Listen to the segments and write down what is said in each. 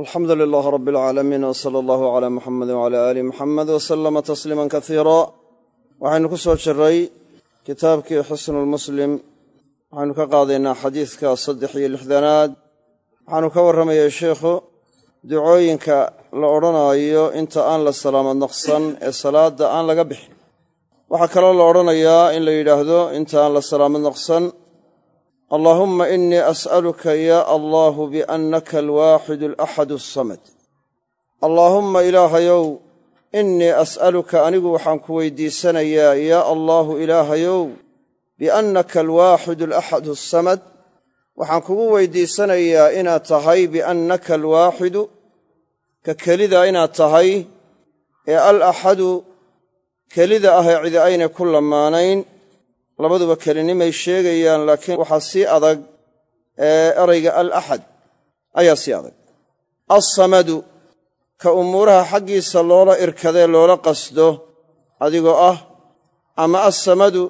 alxamdu lilaah rab alcaalamiin w sala allahu calaa muxamedi wcala aali muxamed w salama tasliima kasiira waxaynu ku soo jiray kitaabkii xusnulmuslim waxaynu ka qaadaynaa xadiidka saddex iyo lixdanaad. Waxaanu ka warramayay sheikhu ducooyinka la odhanaayo inta aan la salaamad naqsan ee salaadda aan laga bixin. Waxaa kaloo la odhanayaa in la yidhaahdo inta aan la salaamad allaahumma inii as'aluka yaa allaahu biannaka alwaaxidu alaxadu asamad allaahumma ilaahayow innii as'aluka anigu waxaan ku weydiisanayaa yaa allaahu ilaahayow biannaka alwaaxidu alaxadu asamad waxaan kugu weydiisanayaa inaad tahay biannaka alwaaxidu ka kelida inaad tahay ee al axadu kelida ah ee cidi aynay ku lamaanayn labaduba kelinimay sheegayaan laakiin waxaa sii adag ee erayga al axad ayaa sii adag. Alsamadu ka umuuraha xaggiisa loola irkadee loola qasdo adigoo ah ama assamadu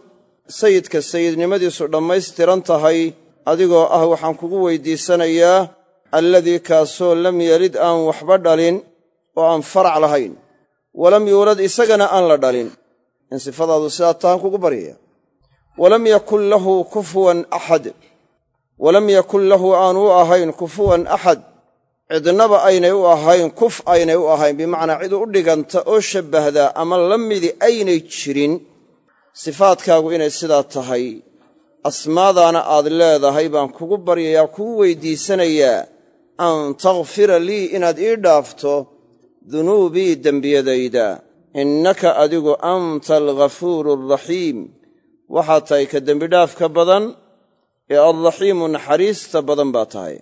sayidka sayidnimadiisu dhammaystiran tahay adigoo ah waxaan kugu weydiisanayaa alladii kaasoo lam yelid aan waxba dhalin oo aan farac lahayn walam yuulad isagana aan la dhalin. In sifadaadu sidaa tahan kugu baryaya walam yakun lahu kufuwan axad walam yakun lahu aanu u ahayn kufuwan axad cidnaba aynay u ahayn kuf aynay u ahayn. Bimacnaa cid u dhiganta oo shabbahda ama la midi aynay jirin sifaadkaagu inay sidaa tahay. Asmaadaana aad leedahay baan kugu baryayaa kugu weydiisanayaa. An takfira lii inaad ii dhaafto dunuubii dembiyadayda. Innaka adigu anta alghafuuru alraxiim waxaad tahay ka dembidhaafka badan ee alraxiimu naxariista badan baa tahay.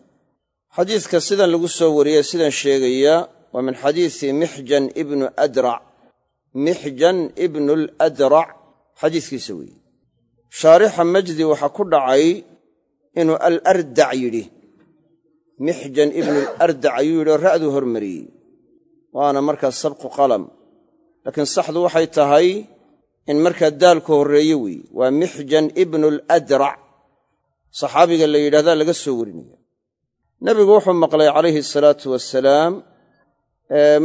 Xadiidka sidan lagu soo wariyey sidan sheegaya waa min xadiisi mixjan ibnu adrac mixjan ibnu aladrac xadiiskiisa weeye. Shaarixa majdi waxaa ku dhacay inuu alardac yidhi. Mixjan ibnu alardac ayuu yidhi oo ra'duu hormariyey waana markaa sabqu qalam. Laakiin saxdu waxay tahay in markaa daalku horreeye weeye waa mixjan ibnu aladrac saxaabiga la yidhahdaa laga soo warinaya. Nebigu wuxuu maqlay calayhi salaatu wasalaam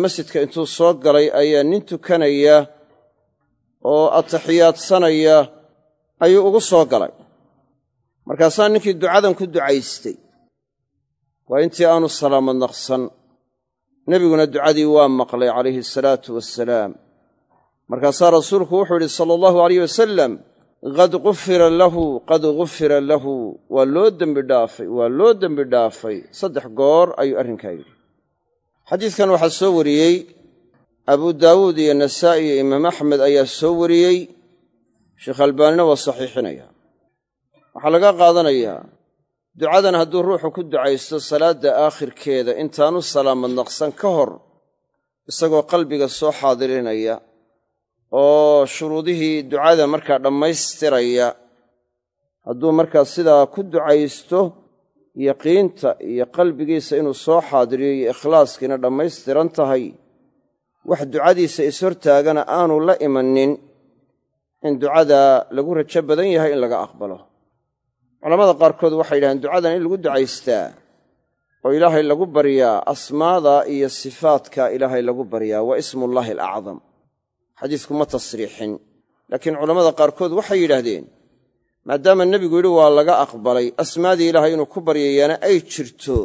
masjidka intuu soo galay ayaa nin tukanaya oo ataxiyaadsanaya ayuu ugu soo galay. Markaasaa ninkii ducadan ku ducaystay waa intii aanu salaamad naqsan. Nebiguna ducadii waa maqlay calayhi asalaatu wasalaam markaasaa rasuulku wuxuu yidhi sala allahu alayh wasalam qad gufira lahu qad gufira lahu. Waa loo dembi dhaafay waa loo dembi dhaafay. Saddex goor ayuu arrinkaa yidhi. Xadiidkan waxaa soo wariyey abu daawuud iyo nasaa'i iyo imaam axmed ayaa soo wariyey sheekh albaanina waa saxiixinaya. Waxaa laga qaadanayaa ducadan hadduu ruuxu ku ducaysto salaadda aakhirkeeda intaanu salaamad naqsan ka hor isagoo qalbiga soo xaadirinaya oo shuruudihii ducada markaa dhammaystiraya. Hadduu markaa sidaa ku ducaysto yaqiinta iyo qalbigiisa inuu soo xaadiriyo iyo ikhlaaskiina dhammaystiran tahay wax ducadiisa ishortaagana aanu la imanin. In ducada lagu rajo badan yahay in laga aqbalo. Culamada qaarkood waxay yidhahdeen ducadan in lagu ducaystaa oo ilaahay lagu baryaa asmaada iyo sifaadka ilaahay lagu baryaa waa ismullaahi alacdam xadiisku ma tasriixin. Laakiin culammada qaarkood waxay yidhaahdeen maadaama nebigu yidhi waa laga aqbalay asmaadii ilaahay inuu ku baryayaana ay jirto.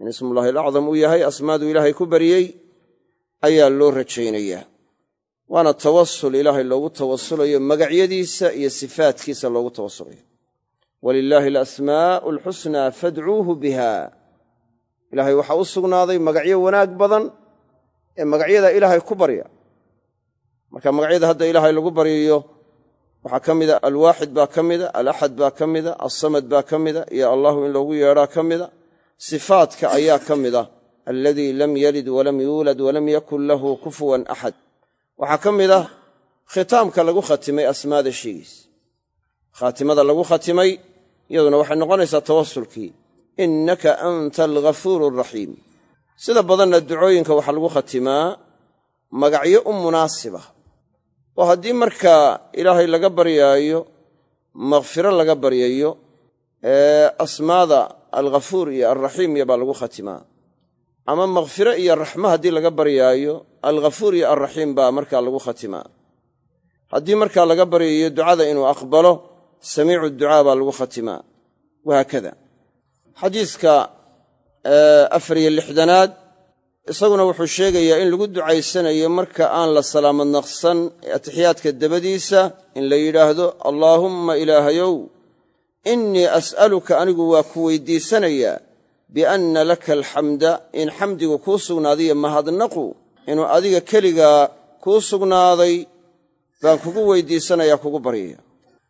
In ismullaahi alacdam uu yahay asmaaduu ilaahay ku baryey ayaa loo rajaynayaa. Waana tawasul ilaahay loogu tawasulayo magacyadiisa iyo sifaadkiisa loogu tawasulayo. Walilaahi alasmaa'u alxusnaa fadcuuhu biha ilaahay waxaa u sugnaaday magacyo wanaag badan ee magacyada ilaahay ku barya marka magacyada hadda ilaahay lagu baryayo waxaa ka mida alwaaxid baa ka mida alaxad baa ka mida alsamad baa ka mida iyo allahu in loogu yeedhaa ka mida sifaadka ayaa ka mida alladii lam yalid walam yuulad walam yakun lahu kufuwan axad waxaa ka mid ah khitaamka lagu khatimay asmaada sheegiisa khaatimada lagu khatimay iyaduna waxay noqonaysaa tawasulkii innaka anta alghafuuru alraxiim sida badanna ducooyinka waxaa lagu khatimaa magacyo u munaasiba oo haddii markaa ilaahay laga baryaayo makhfiro laga baryayo asmaada alghafuur iyo alraxiim iyo baa lagu khatimaa. Ama makfiro iyo raxmo haddii laga baryaayo alghafuur iyo alraxiim baa markaa lagu khatimaa. Haddii markaa laga baryayo ducada inuu aqbalo samiicu ducaa baa lagu khatimaa. Wahaakada xadiiska afar iyo lixdanaad isaguna wuxuu sheegayaa in lagu ducaysanayo marka aan la salaamad naqsan atixiyaadka dabadiisa in la yidhaahdo allaahumma ilaahayow innii as'aluka anigu waa ku weydiisanayaa bianna laka alxamda in xamdigu kuu sugnaadiyo mahadnaqu inuu adiga keligaa kuu sugnaaday baan kugu weydiisanayaa kugu baryaya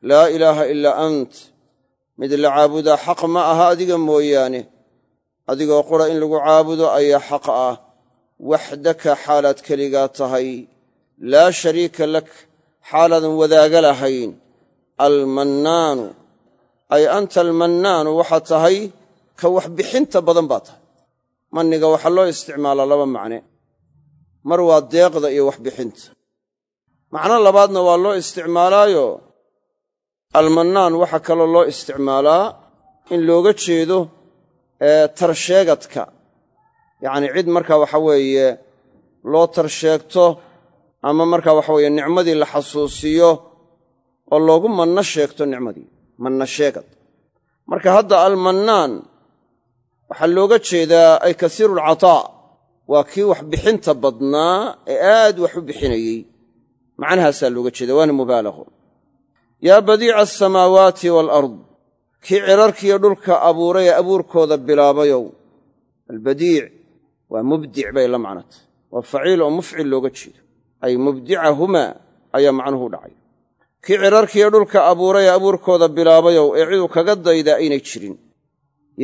laa ilaaha ilaa ant mid la caabudaa xaq ma aha adiga mooyaane adigoo qura in lagu caabudo ayaa xaq ah waxdaka xaalaad keligaa tahay laa shariika lak xaalaadan wadaaga lahayn. Almannaanu ay anta almannaanu waxaa tahay ka wax bixinta badan baa tahay. Manniga waxaa loo isticmaalaa laba macne. Mar waa deeqda iyo waxbixinta. Macno labaadna waa loo isticmaalaayo. Almannaan waxaa kaloo loo isticmaalaa in looga jeedo tarsheegadka yacnii cid markaa waxa weeye loo tarsheegto ama markaa waxa weeye nicmadii la xasuusiyo oo loogu manno sheegto nicmadii manna sheegad. Marka hadda almannaan waxaa looga jeedaa ay kasiiruulcataa waa kii wax bixinta badnaa ee aad wax u bixinayey. Macnahaasaa looga jeeda waana mubaalaqo yaa badiica asamaawaati waalard kii cirarkiiyo dhulka abuuray ee abuurkooda bilaabayow albadiic waa mubdic bay la macnatay waa faciil oo mufcil looga jeedo. Ay mubdicahumaa ayaa macnuhu dhacay. Kii cirarkiiyo dhulka abuuray ee abuurkooda bilaabayow ee ciduu kaga daydaa aynay jirin.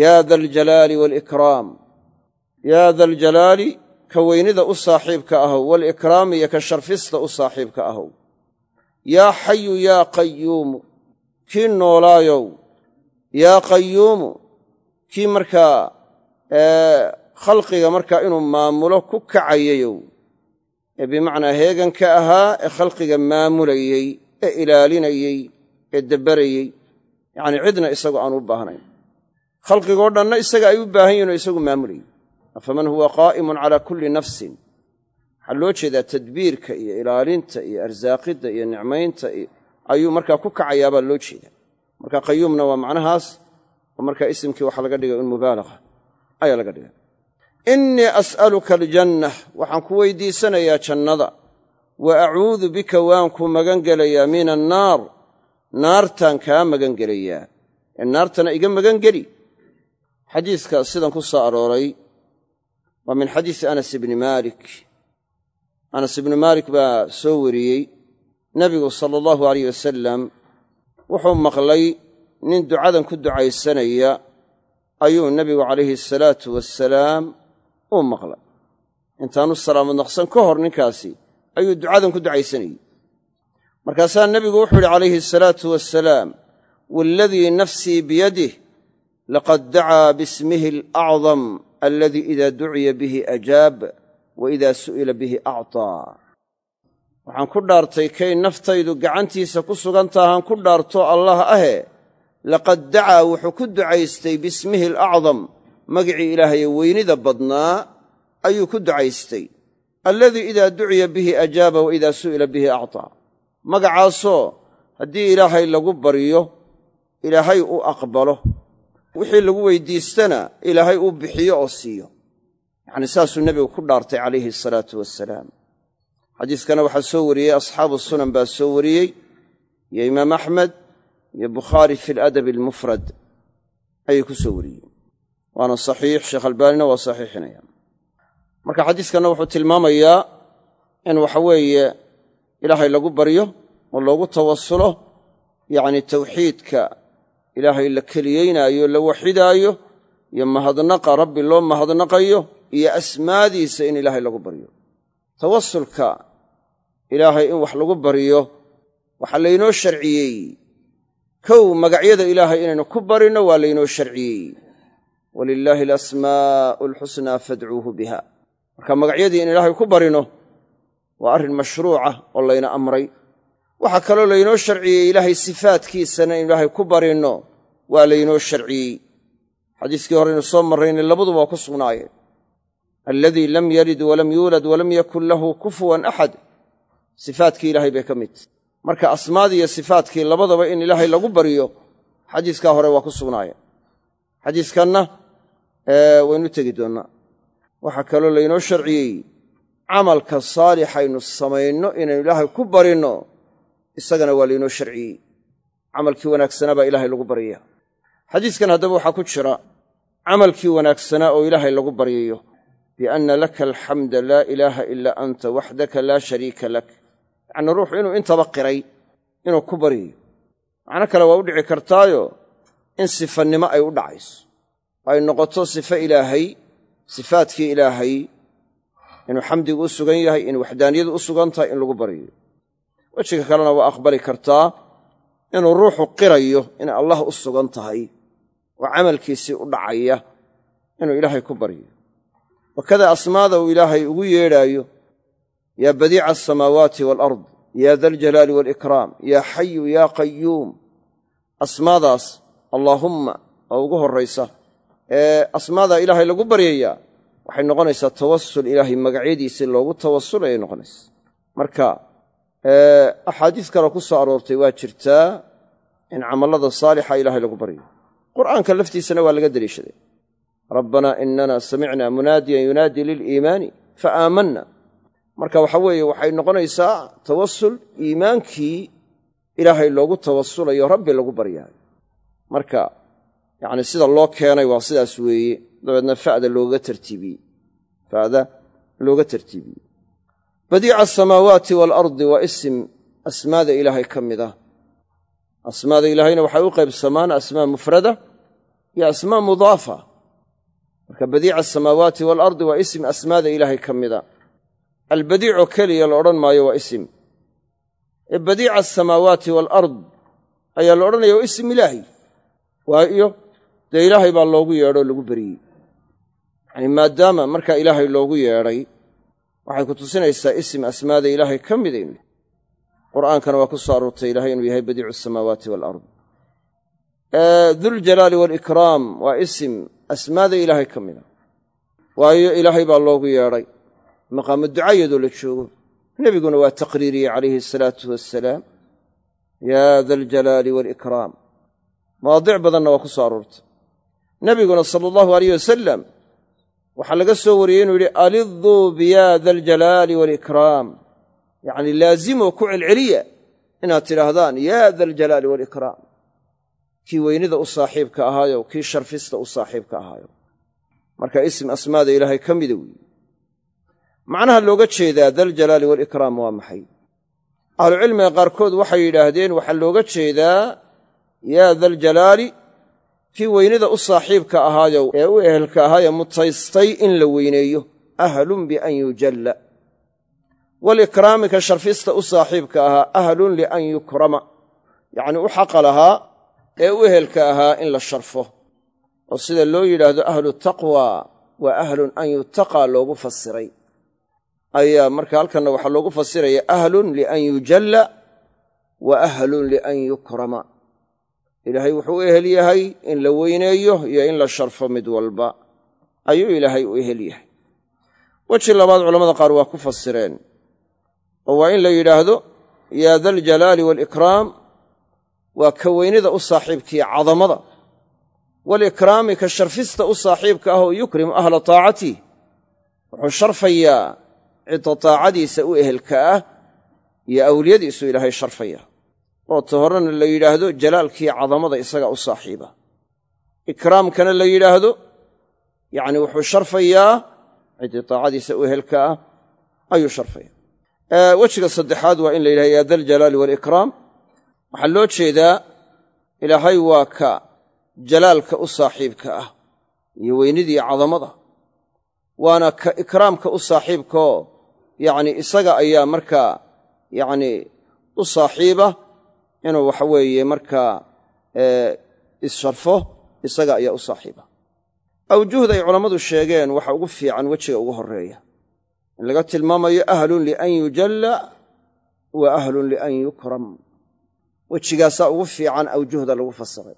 Yaa daljalaali waalikraam yaa daljalaali ka weynida u saaxiibka ahow. Waalikraami iyo ka sharfista u saaxiibka ahow. Yaa xayu yaa qayuumu kii noolaayow. Yaa qayuumu kii markaa khalqiga markaa inuu maamulo ku kacayayow ee bimacnaa heeganka ahaa ee khalqiga maamulayey ee ilaalinayey ee dabbarayey yacnii cidna isagu aan u baahnayn. Khalqigoo dhanna isaga ay u baahan yihiin oo isagu maamulayey afaman huwa qaa'imun calaa kulli nafsin. Waxaa loo jeedaa tadbiirka iyo ilaalinta iyo arsaaqidda iyo nicmaynta ayuu markaa ku kacayaabaa loo jeedaa. Marka qayuumna waa macnahaas oo markaa isimkii waxaa laga dhigay un mubaalaqa ayaa laga dhigay innii as'aluka aljanna waxaan ku weydiisanayaa jannada. Wa acuudu bika waan ku magan gelayaa min annaar naartaan kaa magan gelayaa ee naartana iga magan geli xadiiska sidan ku soo arooray waa min xadiisi anas ibni maalik. Anas ibnu maalik baa soo wariyey. Nebigu sala allahu alayh wasalam wuxuu maqlay nin ducadan ku ducaysanaya. Ayuu nebigu calayhi asalaatu wasalaam uu maqlay. Intaanu salaamad naqsan ka hor ninkaasi ayuu ducadan ku ducaysanayey markaasaa nebigu wuxuu yidhi calayhi asalaatu wasalaam waaladii nafsii biyadih laqad dacaa bismihi alacdam aladii idaa duciya bihi ajaab wa idaa su'ila bihi actaa waxaan ku dhaartay kay naftaydu gacantiisa ku sugan tahaan ku dhaarto allah ahe laqad dacaa wuxuu ku ducaystay bismihi alacdam magicii ilaahaye weynida badnaa ayuu ku ducaystay. Alladii idaa duciya bihi ajaaba wa idaa su'ila bihi actaa. Magacaasoo haddii ilaahay lagu baryo ilaahay u aqbalo. Wixii lagu weydiistana ilaahay uu bixiyo oo siiyo. Yacni saasuu nebigu ku dhaartay calayhi asalaatu wasalaam xadiiskana waxaa soo wariyey asxaabu sunan baa soo wariyey iyo imaam axmed iyo bukhaari fi aladabi almufrad ayay ku soo wariyeen waana saxiix sheekh albaanina waa saxiixinaya. Marka xadiiskanna wuxuu tilmaamayaa in waxa weeye ilaahay lagu baryo oo loogu tawasulo yacni tawxiidka ilaahay la keliyeynaayo la waxidaayo iyo mahadnaqa rabbi loo mahadnaqayo iyo asmaadiisa in ilaahay lagu baryo tawasulka ilaahay in wax lagu baryo waxaa laynoo sharciyey. Kow magacyada ilaahay inaynu ku barinno waa laynoo sharciyey walilaahi alasmaa'u alxusnaa fadcuuhu biha. Marka magacyadii in ilaahay ku barino waa arrin mashruuca oo layna amray. Waxaa kaloo laynoo sharciyey ilaahay sifaadkiisana in ilaahay ku barinno waa laynoo sharciyey. Xadiiskii horeynu soo marraynay labaduba waa ku sugnaayeen aladii lam yalid walam yuulad walam yakun lahu kufuwan axad sifaatkii ilaahay bay ka mid. Marka asmaadii iyo sifaatkii labadaba in ilaahay lagu baryo xadiiskaa hore waa ku sugnaayeen xadiiskanna waynu tegi doonnaa. Waxaa kaloo laynoo sharciyey camalka saalixaynu samayno inaynu ilaahay ku barinno isagana waa laynoo sharciyey. Camalkii wanaagsanaa baa ilaahay lagu baryayaa xadiiskan haddaba waxaa ku jira camalkii wanaagsanaa oo ilaahay lagu baryayo bianna laka alxamda laa ilaaha ilaa anta waxdaka laa shariika lak. Yacnii ruuxu inuu intaba qiray inuu ku baryayo macno kale waa u dhici kartaayo in sifannimo ay u dhacayso ay noqoto sifo ilaahay sifaadkii ilaahay inuu xamdigu u sugan yahay in waxdaaniyadu u sugan tahay in lagu baryayo wejiga kalena waa aqbali kartaa inuu ruuxu qirayo inay allah u sugan tahay oo camalkiisii u dhacaya inuu ilaahay ku baryo wakada asmaada uu ilaahay ugu yeedhaayo yaa badiica asamaawaati waalard yaa daljalaali waalikraam yaa xayu yaa qayuum asmaadaas allaahumma oo ugu horraysa ee asmaadaa ilaahay lagu baryayaa waxay noqonaysaa tawasul ilaahay magacyadiisii loogu tawasulay ay noqonaysaa. Marka axaadiis kaloo ku soo aroortay waa jirtaa in camallada saalixa ilaahay lagu baryo qur'aanka laftiisana waa laga deliishaday. Rabbanaa inana samicna munaadiyan yunaadii liliimaani fa aamanna. Marka waxa weeye waxay noqonaysaa tawasul iimaankii ilaahay loogu tawasulayo rabbi lagu baryaayo marka yacni sida loo keenay waa sidaas weeye. Dabeedna fa'da looga tartiibiyey fa'da looga tartiibiyey badiica asamaawaati waalardi waa isim asmaada ilaahay ka mid ah. Asmaada ilaahayna waxay u qaybsamaan asmaa mufrada iyo asmaa mudaafa. Marka badiica asamaawaati waalardi waa isim asmaada ilaahay ka mida albadiicoo keliya la odhan maayo waa isim ee badiica asamaawaati waalard ayaa la odhanaya waa isim ilaahi waayo dee ilaahay baa loogu yeedhoo lagu beriyey. Yacni maadaama markaa ilaahay loogu yeedhay waxay ku tusinaysaa isim asmaada ilaahay ka midaynu qur'aankana waa ku soo aroortay ilahay inuu yahay badiicu asamaawaati waalard duljalaali waalikraam waa isim asmaada ilaahay ka mida waayo ilaahay baa loogu yeedhay. Maqaamu ducayadoo la joogo. Nebiguna waa taqriiriyey calayhi asalaatu wassalaam. Yaa daljalaali waalikraam mawaadic badanna waa ku soo aroortay nebiguna sala allahu alayh wasalam waxaa laga soo wariyey inuu yidhi aliduu biyaa daljalaali waalikraam yacni laazimoo ku celceliya inaad tidhaahdaan yaa daljalaali waalikraam kii weynida u saaxiibka ahaayo kii sharfista u saaxiibka ahaayo. Marka isim asmaada ilaahay ka mida weeye macnaha looga jeedaa daljalaali waalikraam waa maxay? Ahlucilmiga qaarkood waxay yidhaahdeen waxaa looga jeedaa yaa daljalaali kii weynida u saaxiibka ahaayo ee u ehelka ahaaye mutaystay in la weyneeyo ahlun bian yujalla. Waalikraami ka sharfista u saaxiibka ahaa ahlun lian yukrama. Yacnii u xaqa lahaa ee u ehelka ahaa in la sharfo. Oo sida loo yidhaahdo ahlu taqwa waa ahlun an yutaqaa loogu fasiray. Ayaa marka halkanna waxaa loogu fasiraya ahlun lian yujalla wa ahlun lian yukrama ilaahay wuxuu u ehel yahay in la weyneeyo iyo in la sharfo mid walba. Ayuu ilaahay u ehel yahay. Weji labaad culamada qaar waa ku fasireen. Oo waa in la yidhaahdo yaa daljalaali waalikraam waa ka weynida u saaxiibkiiyo cadamada. Waalikraami ka sharfista u saaxiibka ah oo yukrimu ahla taacatih wuxuu sharfayaa cidda taacadiisa u ehelka ah iyo awliyadiisu ilaahay sharfaya oo ta horena la yidhaahdo jalaalkiiyo cadamada isaga u saaxiiba. Ikraamkana la yidhaahdo yacni wuxuu sharfayaa ciddii taacadiisa u ehelka ah ayuu sharfaya wejiga saddexaad waa in la yidhahdo yaa daljalaali waalikraam waxaa loo jeedaa ilaahay waa ka jalaalka u saaxiibka ah iyo weynidii cadamada. Waana ka ikraamka u saaxiibkaoo yacni isaga ayaa markaa yacni u saaxiiba inuu waxa weeye markaa issharfo isaga ayaa u saaxiiba. Awjuhda ay culammadu sheegeen waxa ugu fiican wejiga ugu horreeya. In laga tilmaamayo ahlun lian yujalla wa ahlun lian yukram. Wejigaasaa ugu fiican awjuhda lagu fasiray.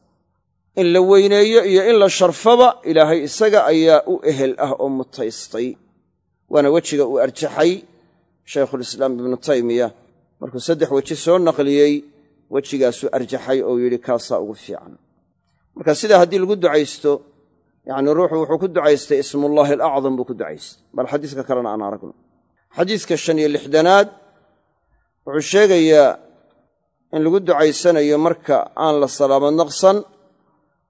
In la weyneeyo iyo in la sharfaba ilaahay isaga ayaa u ehel ah oo mutaystay. Waana wejiga uu arjaxay shaykhulislaam ibnu taymiya. Markuu saddex weji soo naqliyey wejigaasuu arjaxay oo yidhi kaasaa ugu fiican. Marka sidaa haddii lagu ducaysto yacni ruuxu wuxuu ku ducaystay ismullaahi alacdam buu ku ducaystay. Bal xadiiska kalena aan aragno. Xadiiska shan iyo lixdanaad wuxuu sheegayaa in lagu ducaysanayo marka aan la salaamad naqsan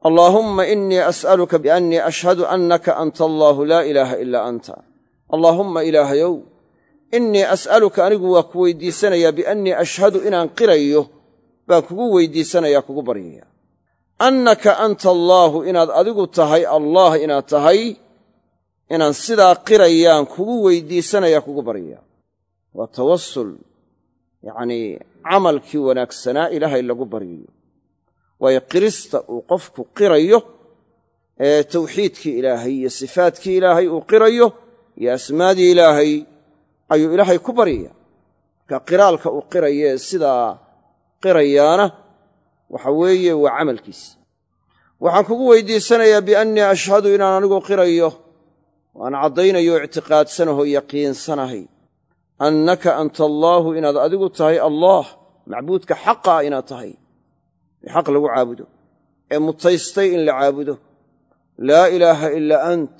allaahumma innii as'aluka biannii ashhadu annaka anta allaahu laa ilaaha ilaa anta. Allaahumma ilaahayow innii as'aluka anigu waa ku weydiisanayaa biannii ashhadu inaan qirayo baan kugu weydiisanayaa kugu baryaya. Annaka anta allaahu inaad adigu tahay allaah inaad tahay inaan sidaa qirayaan kugu weydiisanayaa kugu baryaya. Waa tawasul yacnii camalkii wanaagsanaa ilaahay lagu baryayo. Waayo qirista uu qofku qirayo ee tawxiidkii ilaahay iyo sifaadkii ilaahay uu qirayo iyo asmaadii ilaahay ayuu ilaahay ku baryaya marka qiraalka uu qirayo ee sidaa qirayaana waxa weeye waa camalkiisa waxaan kugu weydiisanayaa biannii ashhadu inaan anigu qirayo waan caddaynayo ictiqaadsanaho yaqiinsanahay annaka anta allaahu inaad adigu tahay allaah macbuudka xaqa ah inaad tahay. Xaq lagu caabudo ee mutaystay in la caabudo. Laa ilaaha ilaa ant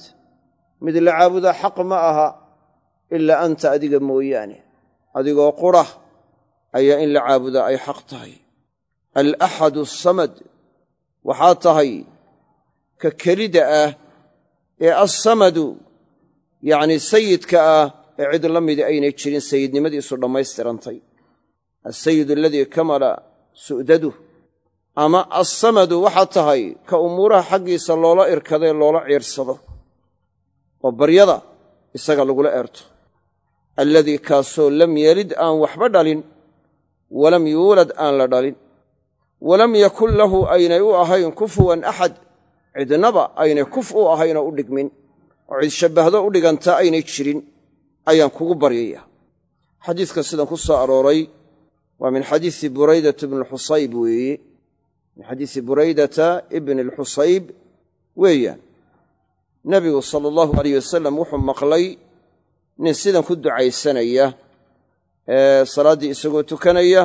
mid la caabudaa xaq ma aha ilaa anta adiga mooyaane adigoo qura ayaa in la caabudaa ay xaq tahay. Alaxadu asamad waxaa tahay ka kelida ah ee assamadu yacnii sayidka ah ee cid la midi aynay jirin sayidnimadiisu dhammaystirantay. Alsayid aladii kamala su'daduh ama assamadu waxaa tahay ka umuuraha xaggiisa loola irkadae loola ciirsado oo baryada isaga lagula eerto. Alladii kaasoo lam yelid aan waxba dhalin walam yuulad aan la dhalin. Walam yakun lahu aynay u ahayn kufuwan axad cidnaba aynay kuf u ahaynoo u dhigmin. Oo cid shabbahdo u dhigantaa aynay jirin ayaan kugu baryaya. Xadiiska sidan ku soo arooray waa min xadiisi buraydata ibni alxusayb weeye min xadiisi buraydata ibni alxusayb weeyaan. Nebigu sala allahu alayh wasalam wuxuu maqlay nin sidan ku ducaysanaya salaaddii isagoo tukanaya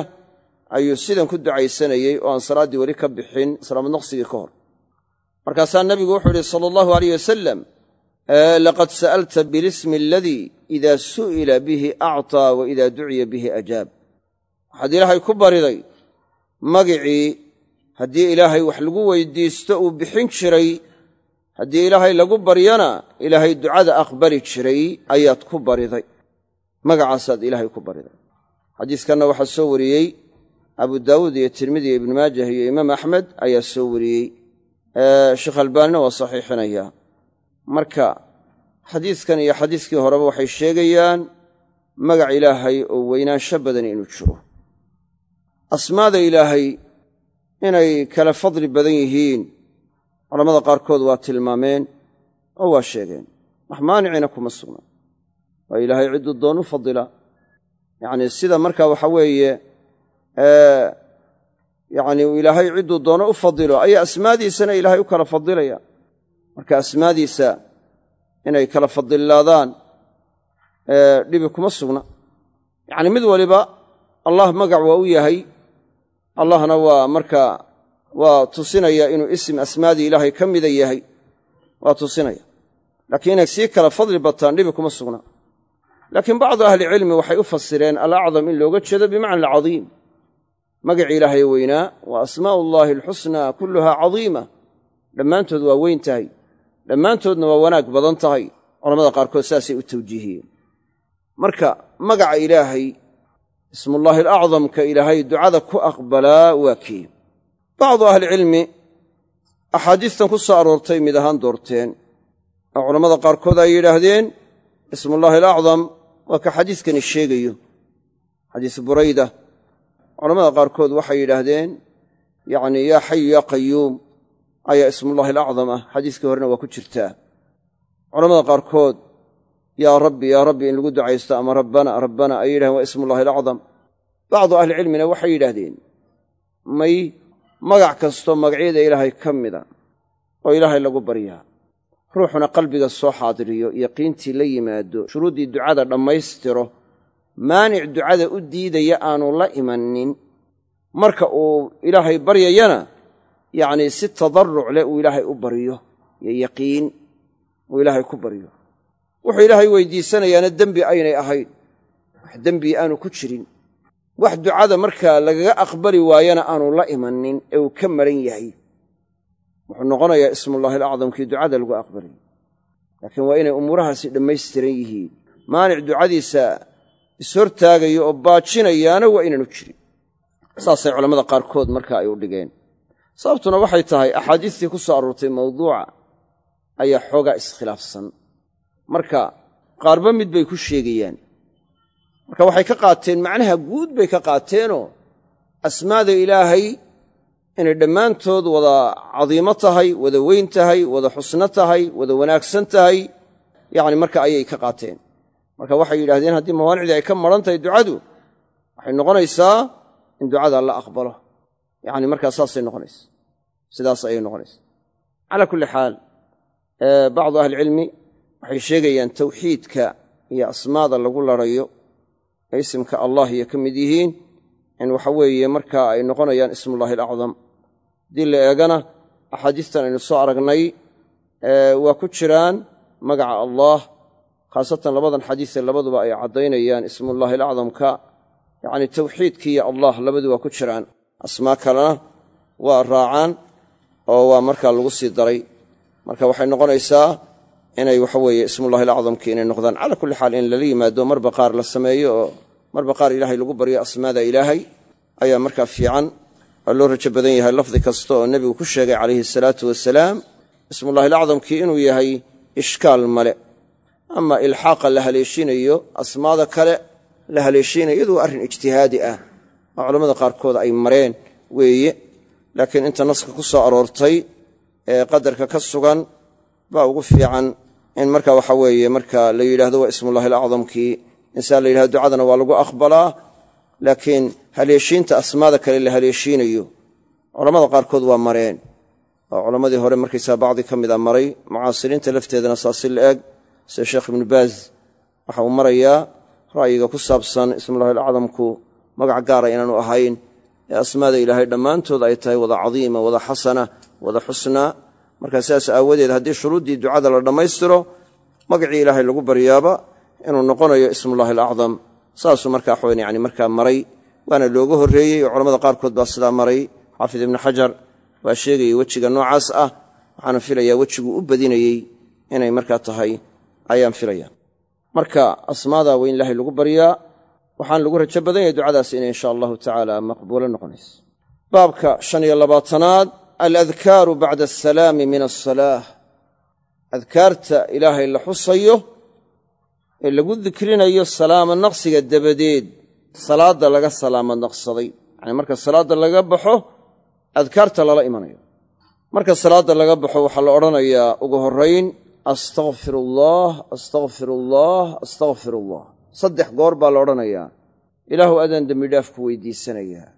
ayuu sidan ku ducaysanayey oo aan salaaddii weli ka bixin salaamad naqsigii ka hor. Markaasaa nebigu wuxuu yidhi sala allahu alayh wasalam laqad sa'alta bilismi aladii idaa su'ila bihi actaa wa idaa duciya bihi ajaab. Waxaad ilaahay ku bariday magicii haddii ilaahay wax lagu weydiisto uu bixin jiray haddii ilaahay lagu baryana ilaahay ducada aqbali jiray ayaad ku bariday magacaasaad ilaahay ku bariday xadiiskanna waxaa soo wariyey abu daawuud iyo tirmidi iyo ibnu maajah iyo imaam axmed ayaa soo wariyey. Sheekh albaanina waa saxiixinaya. Marka xadiiskan iyo xadiiskii horeba waxay sheegayaan magac ilaahay oo weynaansho badan inuu jiro asmaada ilaahay inay kala fadli badan yihiin culammada qaarkood waa tilmaameen oo waa sheegeen. Wax maanicina kuma sugna waa ilaahay cidduu doon u fadila. Yacnii sida marka waxa weeye yacni ilaahay cidduu doono u fadilo ayaa asmaadiisana ilaahay u kala fadilaya. Marka asmaadiisa inay kala fadillaadaan dhibi kuma sugna. Yacni mid waliba allah magac waa u yahay. Allahna waa markaa waa tusinaya inuu isim asmaadii ilaahay ka mida yahay. Waa tusinaya. Laakiin inay sii kala fadli bataan dhibi kuma sugna laakiin bacdu ahlicilmi waxay u fasireen alacdam in looga jeedo bimacna alcadiim magacii ilaahay weynaa wa asmaa'u allaahi alxusnaa kulluhaa cadiima. Dhammaantood waa weyn tahay. Dhammaantoodna waa wanaag badan tahay. Culamada qaarkood saasay u tawjiihiyeen. Marka magaca ilaahay ismullaahi alacdamka ilaahay ducada ku aqbalaa waa kii. Bacdu ahlicilmi axaadiistan ku soo aroortay mid ahaan doorteen. Oo culammada qaarkood ay yidhaahdeen ismullaahi alacdam waa ka xadiiskani sheegayo. Xadiis burayda. Culamada qaarkood waxay yidhaahdeen yacnii yaa xayu yaa qayuum ayaa ismullaahi alacdam ah. Xadiiskii horena waa ku jirtaa. Culamada qaarkood yaa rabbi yaa rabbi in lagu ducaysto ama rabbana rabbana ay yidhahdeen waa ismullahi alacdam. Bacdu ahlicilmina waxay yidhaahdeen may magac kastoo magacyada ilaahay ka mida oo ilaahay lagu baryaa ruuxuna qalbiga soo xaadiriyo yaqiintii la yimaado shuruuddii ducada dhammaystiro maanic ducada u diidaya aanu la imanin marka uu ilaahay baryayana yacnii si tadarruc leh uu ilaahay u baryo iyo yaqiin uu ilaahay ku baryo. Wuxuu ilaahay weydiisanayaana dembi aynay ahayn wax dembi aanu ku jirin. Wax ducada markaa lagaga aqbali waayana aanu la imanin ee uu ka maran yahay wuxuu noqonayaa ismullaahi alacdamkii ducada lagu aqbalay. Laakiin waa inay umuurahaasi dhammaystiran yihiin. Maanic ducadiisa ishortaagaya oo baajinayaana waa inaanu jirin. Saasay culammada qaarkood marka ay u dhigeen. Sababtuna waxay tahay axaadiistii ku soo aroortay mawduuca ayaa xoogaa iskhilaafsan. Marka qaarba mid bay ku sheegayaan. Marka waxay ka qaateen macnaha guud bay ka qaateenoo asmaada ilaahay inay dhammaantood wada cadiimo tahay wada weyn tahay wada xusno tahay wada wanaagsan tahay yacni marka ayay ka qaateen. Marka waxay yidhahdeen haddii mawaanicdii ay ka maran tahay ducadu waxay noqonaysaa in ducada la aqbalo. Yacni markaa saasay noqonaysa. Sidaas ayay noqonaysa. Calaa kulli xaal bacdu ahlicilmi waxay sheegayaan tawxiidka iyo asmaada lagu larayo ee isimka allah iyo ka mid yihiin in waxa weeye markaa ay noqonayaan ismullaahi alacdam. Haddii la eegana axaadiistan aynu soo aragnay waa ku jiraan magaca allaah khaasatan labadan xadiisee labaduba ay caddaynayaan ismullaahi alacdamka. Yacni tawxiidkiiyo allah labadu waa ku jiraan. Asmaa kalena waa raacaan oo waa markaa lagu sii daray. Marka waxay noqonaysaa inay waxaweeye ismullahi alacdamkii inay noqdaan. Cala kulli xaal in lala yimaado marba qaar la sameeyo oo marba qaar ilaahay lagu baryo asmaada ilaahay. Ayaa markaa fiican waa loo rajo badan yahay lafdi kasta oo nebigu ku sheegay calayhi asalaatu wasalaam ismullahi alacdamkii inuu yahay ishkaal male. Ama ilxaaqa la haleeshinayo asmaada kale la haleeshinayo iyadu waa arrin ijtihaadi ah oo culammada qaarkood ay mareen weeye. Laakiin inta naska ku soo aroortay ee qadarka ka sugan baa ugu fiican in marka waxa weeye marka la yidhahdo waa ismullahi alacdamkii insaan la yidhahdo ducadana waa lagu aqbalaa laakiin haleeshiinta asmaada kale la haleeshiinayo culammada qaarkood waa mareen. Oo culammadii hore markaysaa bacdi ka mida maray mucaasiriinta lafteedana saasi la eg sida sheekh ibnu baaz waxa uu marayaa ra'yiga ku saabsan ismullahi alacdamku magac gaara inaanu ahayn ee asmaada ilaahay dhammaantood ay tahay wada cadiima wada xasana wada xusna. Markaa sidaas aawadeed haddii shuruuddii ducada la dhammaystiro magacii ilaahay lagu baryaaba inuu noqonayo ismullahi alacdam. Saasuu markaa yani markaa maray waana looga horreeyey. Oo culamada qaarkood baa sidaa maray. Xaafid ibnu xajar waa sheegayey wejiga noocaas ah waxaana filayaa wejiguu u badinayey inay markaa tahay. Ayaan filaya marka asmaadaa weyn ilaahay lagu baryaa waxaan lagu rajo badan yahay ducadaas inay insha allahu tacaala maqbuulo noqonayso baabka shan iyo labaatanaad aladkaaru bacda asalaami min asalaah adkaarta ilaahay la xusayo ee lagu dikrinayo salaamo naqsiga dabadeed salaadda laga salaamo naqsaday. Yacni marka salaadda laga baxo adkaarta lala imanayo. Marka salaadda laga baxo waxaa la odhanayaa ugu horrayn allah astakfir allah saddex goor baa la odhanayaa. Ilaahu adaan dembidhaaf ku weydiisanayaa.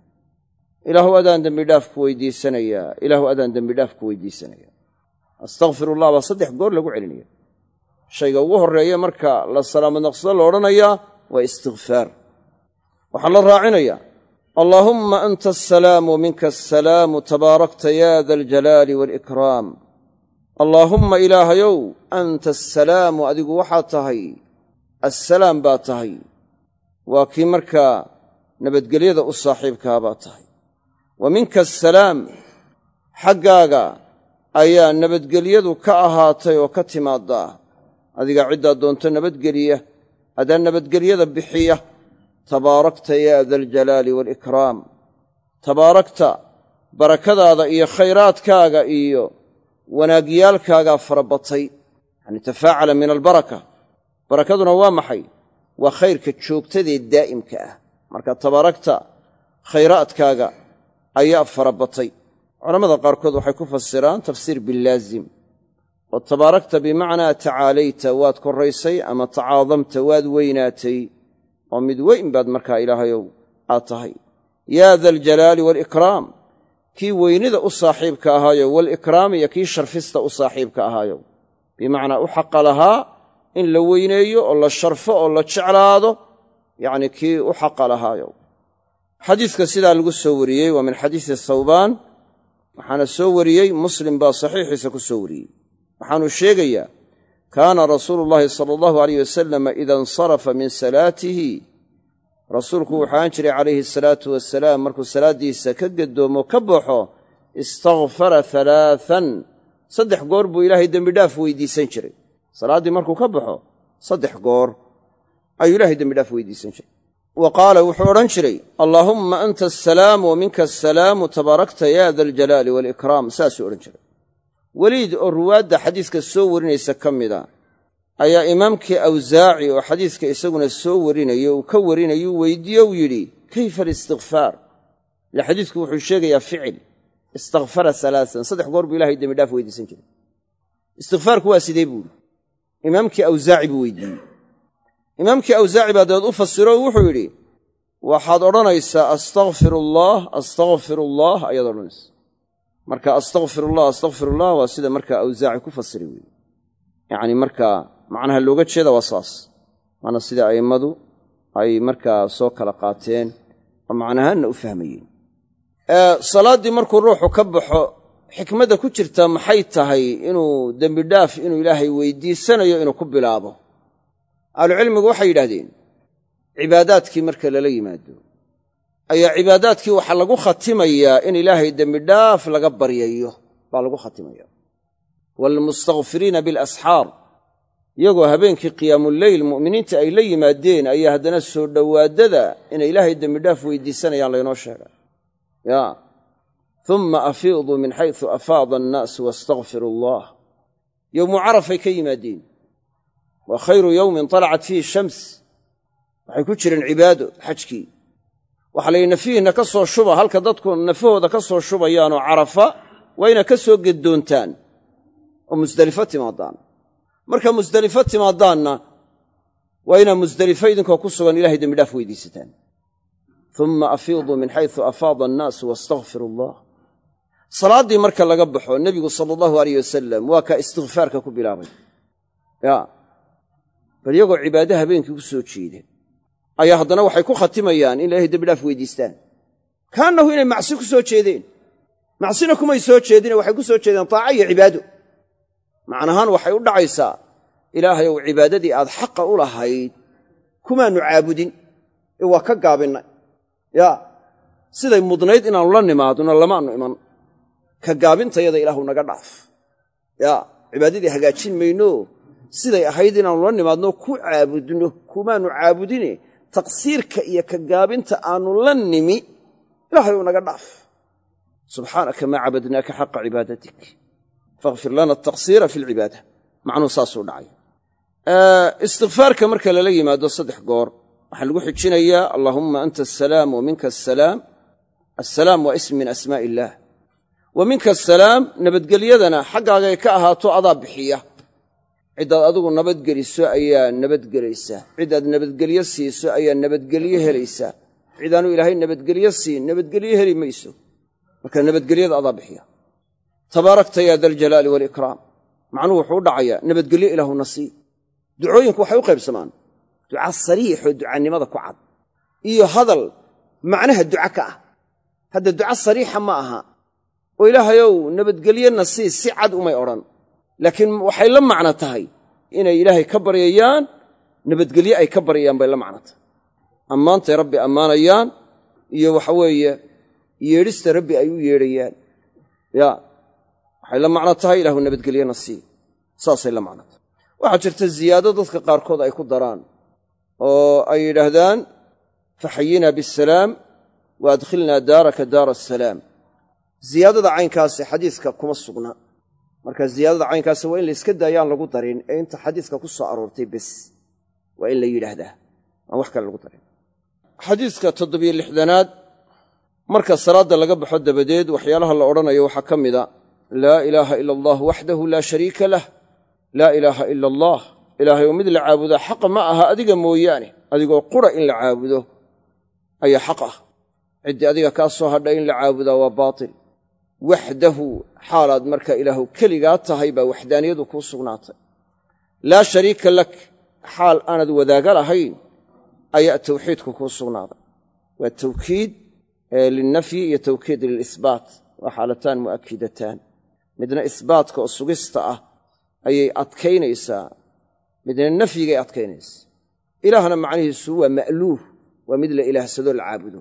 Ilaahu adaan dembidhaaf ku weydiisanayaa. Ilaahu adaan dembidhaaf ku weydiisanayaa. Astakfirullah baa saddex goor lagu celinaya shayga ugu horreeya marka la salaamo naqsado la odhanayaa waa istikfaar waxaa la raacinayaa allaahumma anta asalaamu minka asalaamu tabaarakta ya da aljalaali waalikraam allaahumma ilaahayow anta asalaamu adigu waxaad tahay assalaam baa tahay. Waa kii markaa nabadgelyada u saaxiibkaa baa tahay. Wa minka asalaam xaggaaga ayaa nabadgelyadu ka ahaatay oo ka timaaddaa adigaa ciddaa doonto nabadgeliya adaa nabadgelyada bixiya tabaarakta yaa daljalaali waalikraam tabaarakta barakadaada iyo khayraadkaaga iyo wanaagyaalkaagaa farabatay yacni tafaacala min albaraka. Barakaduna waa maxay? Waa khayrka joogtadee daa'imka ah. Marka tabaarakta khayraadkaaga ayaa farabatay culammada qaarkood waxay ku fasiraan tafsiir bilaazim oo tabaarakta bimacnaa tacaalayta waad korraysay ama tacaadamta waad weynaatay oo mid weyn baad markaa ilaahayow aad tahay. Yaa da aljalaali waalikraam kii weynida u saaxiibka ahaayo waalikraam iyo kii sharfista u saaxiibka ahaayo. Bimacnaa u xaqa lahaa in la weyneeyo oo la sharfo oo la jeclaado yacni kii u xaqa lahaayo. Xadiiska sidaa lagu soo wariyey waa min xadiisi waxaana soo wariyey muslim baa saxiixiisa ku soo wariyey waxaanuu sheegayaa kaana rasuulu llaahi sala allahu aleyh wasalama ida insarafa min salaatihi. Rasuulku wuxuu jiray calayhi asalaatu wasalaam markuu salaaddiisa ka gedoomo ka baxo istakfara halaatan saddex goor buu ilaahay dembidhaaf weydiisan jiray. Salaaddii markuu ka baxo saddex goor ayuu ilahay dembidhaaf weydiisan jiray. Wa qaala wuxuu odhan jiray allaahumma anta asalaamu wa minka asalaamu tabaarakta ya da aljalaali waalikraam saasuu odhan jiray weliid oo ruwaadda xadiiska soo warinaysa ka mida. Ayaa imaamkii awsaaci oo xadiiska isaguna soo warinayo uu ka warinayuu uu yidhi kayfa alistikfaar ile xadiisku wuxuu sheegayaa ficil. Istakfara alaaan saddex goor buu ilahay dembidhaaf weydiisan jiray. Istikfaarku waa sidee? buuhi imaamkii awsaaci buu weydiiyey. Imaamkii awsaaci baa dabeed u fasiro wuxuu yidhi waxaad odhanaysaa astakfir allaah astakfir allaah ayaad odhanaysa marka astakfirullah astakfirullah waa sida markaa awsaaci ku fasiri weeye yacni markaa macnaha looga jeeda waa saas. Waana sida a'immadu ay markaa soo kala qaateen oo macnahaanna u fahmayeen. Salaaddii markuu ruuxu ka baxo xikmadda ku jirta maxay tahay inuu dembidhaaf inuu ilaahay weydiisanayo inuu ku bilaabo? Ahlucilmigu waxay yidhahdeen cibaadaadkii marka lala yimaado ayaa cibaadaadkii waxaa lagu khatimayaa in ilaahay dembidhaaf laga baryayo baa lagu khatimaya. Waalmustakfiriina bilasxaar. Iyagoo habeenkii qiyaamuleyl mu'miniinta ay la yimaadeen ayaa haddana soo dhowaadada inay ilaahay dembidhaaf weydiisanayaan laynoo sheega ya. Uma afiiduu min xaysu afaada annaasu waastakfiru allah. Yowmu carafay ka yimaadeen. Waa khayru yowmin talacat fiihi shams waxay ku jireen cibaado xajkii waxaa la yidhi nafihiinna ka soo shuba halka dadku nafahooda ka soo shubayaanoo carafa waa ina ka soo geddoontaan. Oo musdelifo timaadaan. Marka musdelifo timaaddaanna waa inaa musdelifo idinkoo ku sugan ilahay dembidhaaf weydiisataan. Uma afiiduu min xaysu afaada annaasu waastakfiru allah salaaddii marka laga baxo nebigu sala allahu aleyh wasalam waa kaa istikfaarka ku bilaabay. Ya bal iyagoo cibaade habeenkii ku soo jeeda ayaa haddana waxay ku khatimayaan in ilaahay dembidhaaf weydiistaan. Kaannahu inay macsi ku soo jeedeen. Macsina kumay soo jeedine waxay ku soo jeedeen taaca iyo cibaado. Macnahaan waxay u dhacaysaa ilaahayow cibaadadii aad xaqa u lahayd kumaannu caabudin. Ee waa ka gaabinnay yaa siday mudnayd inaannu la nimaadno lamaannu iman. Ka gaabintayada ilaahu naga dhaaf. Yaa cibaadadii hagaajin mayno. Siday ahayd inaannu la nimaadno ku caabudno kumaannu caabudine taqsiirka iyo ka gaabinta aannu la nimi ilaahay u naga dhaaf. Subxaanaka maa cabadnaaka xaqa cibaadatik. Fakhfir lana ataqsiira fi alcibaada macnuhu saasuu dhacay. Istikfaarka marka lala yimaado saddex goor waxaa lagu xijinayaa allaahumma anta asalaam wa minka asalaam assalaam waa ism min asmaa'i illaah wa minka asalaam nabadgelyadana xaggaagay ka ahaato adaa bixiya ciddaad adigu nabadgeliso ayaa nabadgelaysaa cidaad nabadgelyo siiso ayaa nabadgelyo helaysaa cidaanu ilaahay nabadgelyo siin nabadgelyo heli mayso. Marka nabadgelyada adaa bixiya. Tabaarakta yaa daljalaali waalikraam macnuhu wuxuu u dhacayaa nabadgelyo ilaahuna sii ducooyinku waxay u qaybsamaan. Duca sariixoo ducanimada ku cad. Iyo hadal macnaha duca ka ah. Hadda duca sariixa ma aha. Oo ilaahayow nabadgelyona sii si cad umay odhan laakiin waxay la macno tahay inay ilaahay ka baryayaan nabadgelye ay ka baryayaan bay la macno tahay. Ammaantay rabbi ammaanayaan iyo waxaweeye yeedhista rabbi ay u yeedhayaan. Ya waxay la macno tahay ilaahu nabadgelyena sii saasay la macno tahay. Waxaa jirta ziyaado dadka qaarkood ay ku daraan oo ay yidhaahdaan faxayinaa bisalaam wa adkhilnaa daaraka daara asalaam ziyaadada caynkaasi xadiiska kuma sugna marka ziyaadada caynkaasi waa in la yska daayaan lagu darin. Ee inta xadiiska ku soo aroortay bes waa in la yidhaahdaa. Aan wax kale lagu darin. Xadiiska toddobiyo lixdanaad marka salaadda laga baxo dabadeed waxyaalaha la odhanayo waxaa ka mida laa ilaaha ila allah waxdahu laa shariika lah. Laa ilaaha ila allah ilaahay oo mid la caabudaa xaqa ma aha adiga mooyaane. Adigoo qura in la caabudo ayaa xaq ah. Ciddii adiga kaa soo hadha in la caabudaa waa baatil waxdahu xaalaad marka ilaahu keligaa tahay baa waxdaaniyadu kuu sugnaatay. Laa shariika lak xaal aanad wadaaga lahayn ayaa tawxiidku kuu sugnaaday. Waa tawkiid lilnafyi iyo tawkiid lilisbaat waa xaalataan mu'akidataan midna isbaatka oo sugista ah ayay adkaynaysaa midna nafyigay adkaynaysaa. Ilaahna macnihiisu waa ma'luuh waa mid la ilaahsadoo la caabudo.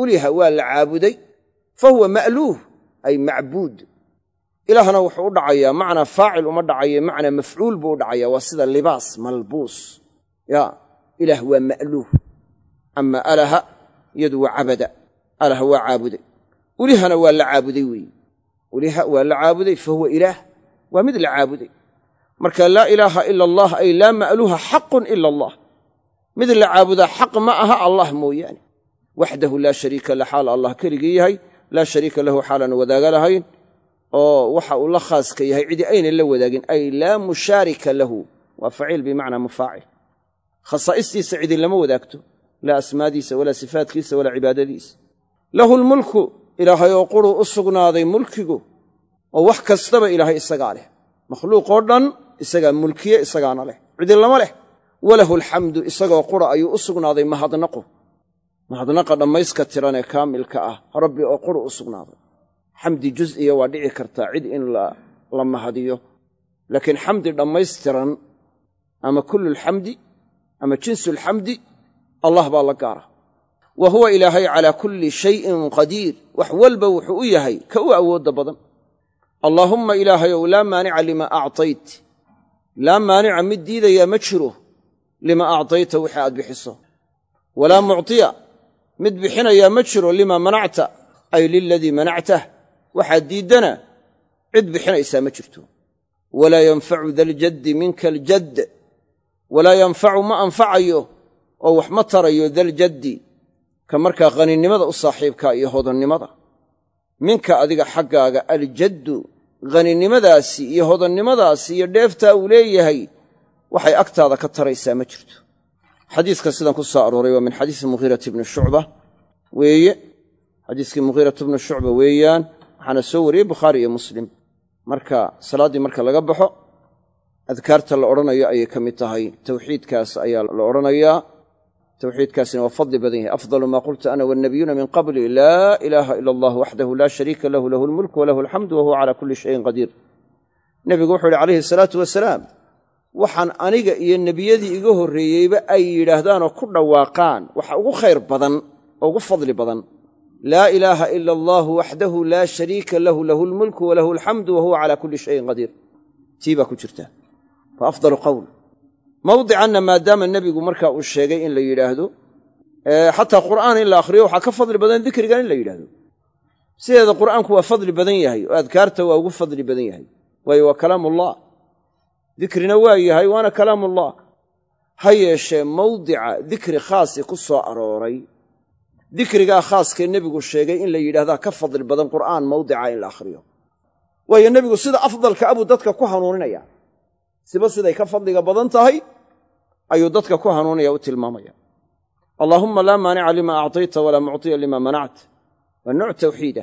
Uliha waa la caabuday fa huwa ma'luuh ay macbuud. Ilaahna wuxuu u dhacayaa macnaa faacil uma dhacaye macnaa mafcuul buu u dhacaya waa sida libaas malbuus. Ya ilaah waa ma'luuh. Ama alaha iyadu waa cabada. Alaha waa caabuday ulihana waa la caabuday weeye uliha waa la caabuday fa huwa ilaah. Waa mid la caabuday. Marka laa ilaaha ila allah ay laa ma'luuha xaqun ila allah. Mid la caabudaa xaq ma aha allah mooyaane. Waxdahu laa shariika la xaal allah keligii yahay laa shariika lahu xaalaan wadaaga lahayn oo waxa uu la khaaska yahay cidi aynan la wadaagin ay laa mushaarika lahu waa faciil bimacnaa mufaacil. Khasaa'istiisa cidi lama wadaagto laa asmaadiisa walaa sifaatkiisa walaa cibaadadiisa. Lahu lmulku ilaahay oo quruu u sugnaaday mulkigu oo wax kastaba ilaahay isagaa leh. Makhluuqoo dhan isagaa mulkiye isagaana leh. Cidi lama leh. Walahu alxamdu isagoo qura ayuu u sugnaaday mahadnaqu mahadnaqa dhammayska tiran ee kaamilka ah. Rabbi oo quru u sugnaaday. Xamdi jus'iya waa dhici kartaa cid in la mahadiyo. Laakiin xamdi dhammaystiran ama kulluulxamdi ama jinsulxamdi allah baa la gaara. Wa huwa ilaahay calaa kulli shayin qadiir. Wax walba wuxuu u yahay ka u awoodda badan. Allaahumma ilaahayow laa maanica lima actayt. Laa maanica mid diidayaa ma jiro lima actayta wixii aad bixiso. Walaa muctiya mid bixinayaa ma jiro lima manacta ay liladii manactah waxaad diiddana cid bixinaysaa ma jirto. Walaa yanfacu daljaddi minka aljadd walaa yanfacu ma anfacayo oo wax ma tarayo daljaddi ka markaa haninimada u saaxiibka iyo hodannimada. Minka adiga xaggaaga aljaddu haninimadaasi iyo hodannimadaasi iyo dheeftaa uu leeyahay waxay agtaada ka taraysaa ma jirto xadiiska sidan ku soo arooray waa min xadiisi mughiirati bni shucba weeye. Xadiiskii mughiiratu bni shucba weeyaan waxaana soo wariyey bukhaari iyo muslim. Marka salaaddii marka laga baxo adkaarta la odhanayo ayay ka mid tahay. Tawxiidkaas ayaa la odhanayaa. Tawxiidkaasina waa fadli badan yahay. Afdalu maa qultu ana wannabiyuuna min qabli laa ilaaha ila allah waxdahu laa shariika lahu lahu lmulku walahu alxamdu wahuwa calaa kulli shayin qadiir nebigu wuxuu yidhi calayhi salaatu wasalaam waxaan aniga iyo nebiyadii iga horreeyeyba ay yidhaahdaanoo ku dhawaaqaan waxa ugu khayr badan oo ugu fadli badan. Laa ilaaha ila allaahu waxdahu laa shariika lahu lahu lmulku walahu alxamdu wahuwa calaa kulli shayin qadiir tii baa ku jirta. Waa afdalu qowl mawdicanna maadaama nebigu markaa uu sheegay in la yidhaahdo xataa qur'aan in la akhriyo waxaa ka fadli badan dikrigan in la yidhaahdo. Sideeda qur'aanku waa fadli badan yahay oo adkaarta waa ugu fadli badan yahay. Waayo waa kalaamullah dikrina waa yahay waana kalaamullah. Ha yeeshee mawdica dikri khaasi ku soo arooray. Dikrigaa khaaskee nebigu sheegay in la yidhahdaa ka fadli badan qur'aan mawdica in la akhriyo. Waayo nebigu sida afdalka abuu dadka ku hanuuninaya siba siday ka fadliga badan tahay ayuu dadka ku hanuunaya u tilmaamaya. Allaahumma laa maanica lima actayta walaa muctiya lima manacta. Waa nooc tawxiida.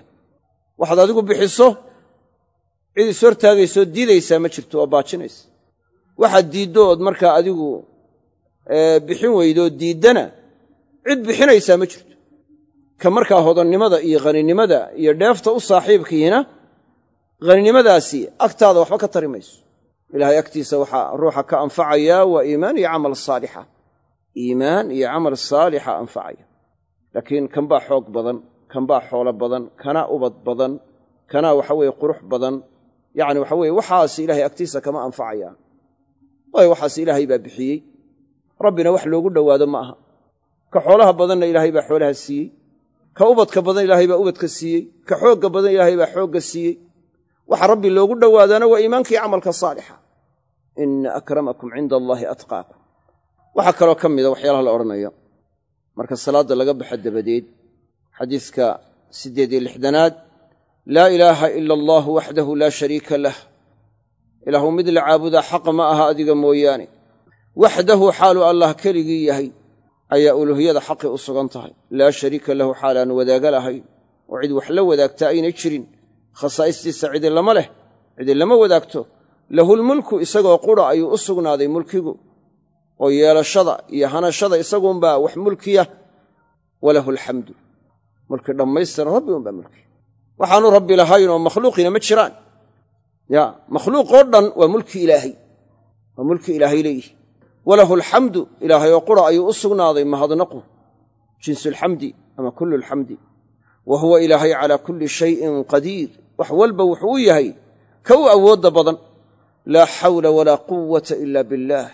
Waxaad adigu bixiso cid is hortaagaysoo diidaysaa ma jirto oo baajinaysa waxaad diiddo ood markaa adigu bixin weydoo diiddana cid bixinaysaa ma jirto. Ka markaa hodannimada iyo haninimada iyo dheefta u saaxiibkiina haninimadaasi agtaada waxba ka tari mayso. Ilaahay agtiisa waxaa ruuxa ka anfacayaa waa iimaan iyo camal saalixa. Iimaan iyo camal saalixa anfacaya. Laakiin kanbaa xoog badan kanbaa xoolo badan kanaa ubad badan kanaa waxa weeye qurux badan. Yacni waxa weye waxaas ilaahay agtiisa kama anfacayaan waayo waxaas ilaahay baa bixiyey. Rabbina wax loogu dhowaado ma aha. Ka xoolaha badanna ilaahay baa xoolaha siiyey. Ka ubadka badan ilaahay baa ubadka siiyey. Ka xoogga badan ilaahay baa xoogga siiyey. Waxa rabbi loogu dhowaadaana waa iimaankii camalka saalixa. Ina akramakum cinda allaahi atqaakum. Waxaa kaloo ka mida waxyaalaha la odhanayo. Marka salaadda laga baxa dabadeed xadiiska siddeed iyo lixdanaad laa ilaaha ila allaahu waxdahu laa shariika lah ilaahu mid la caabudaa xaq ma aha adiga mooyaane. waxdahu xaaluu allah keligii yahay ayaa uluuhiyada xaqi u sugan tahay. laa shariika lahu xaalaan wadaaga lahayn. oo cid wax la wadaagta aynay jirin. khasaa'istiisa cidi lama leh cidi lama wadaagto. lahulmulku isagoo qura ayuu u sugnaaday mulkigu. oo yeelashada iyo hanashada isaguunbaa wax mulkiya walahu alxamdu mulki dhammaystiran rabbi unbaa mulkiya waxaanu rabbi lahayn oo makhluuqiina ma jiraan ya makhluuqoo dhan waa mulki ilaahay. Waa mulki ilaahay leeyihi. Walahu alxamdu ilaahay oo qura ayuu u sugnaaday mahadnaqu jinsulxamdi ama kullu alxamdi wa huwa ilaahay calaa kulli shayin qadiir. Wax walba wuxuu u yahay ka u awoodda badan. Laa xawla walaa quwata ila billaah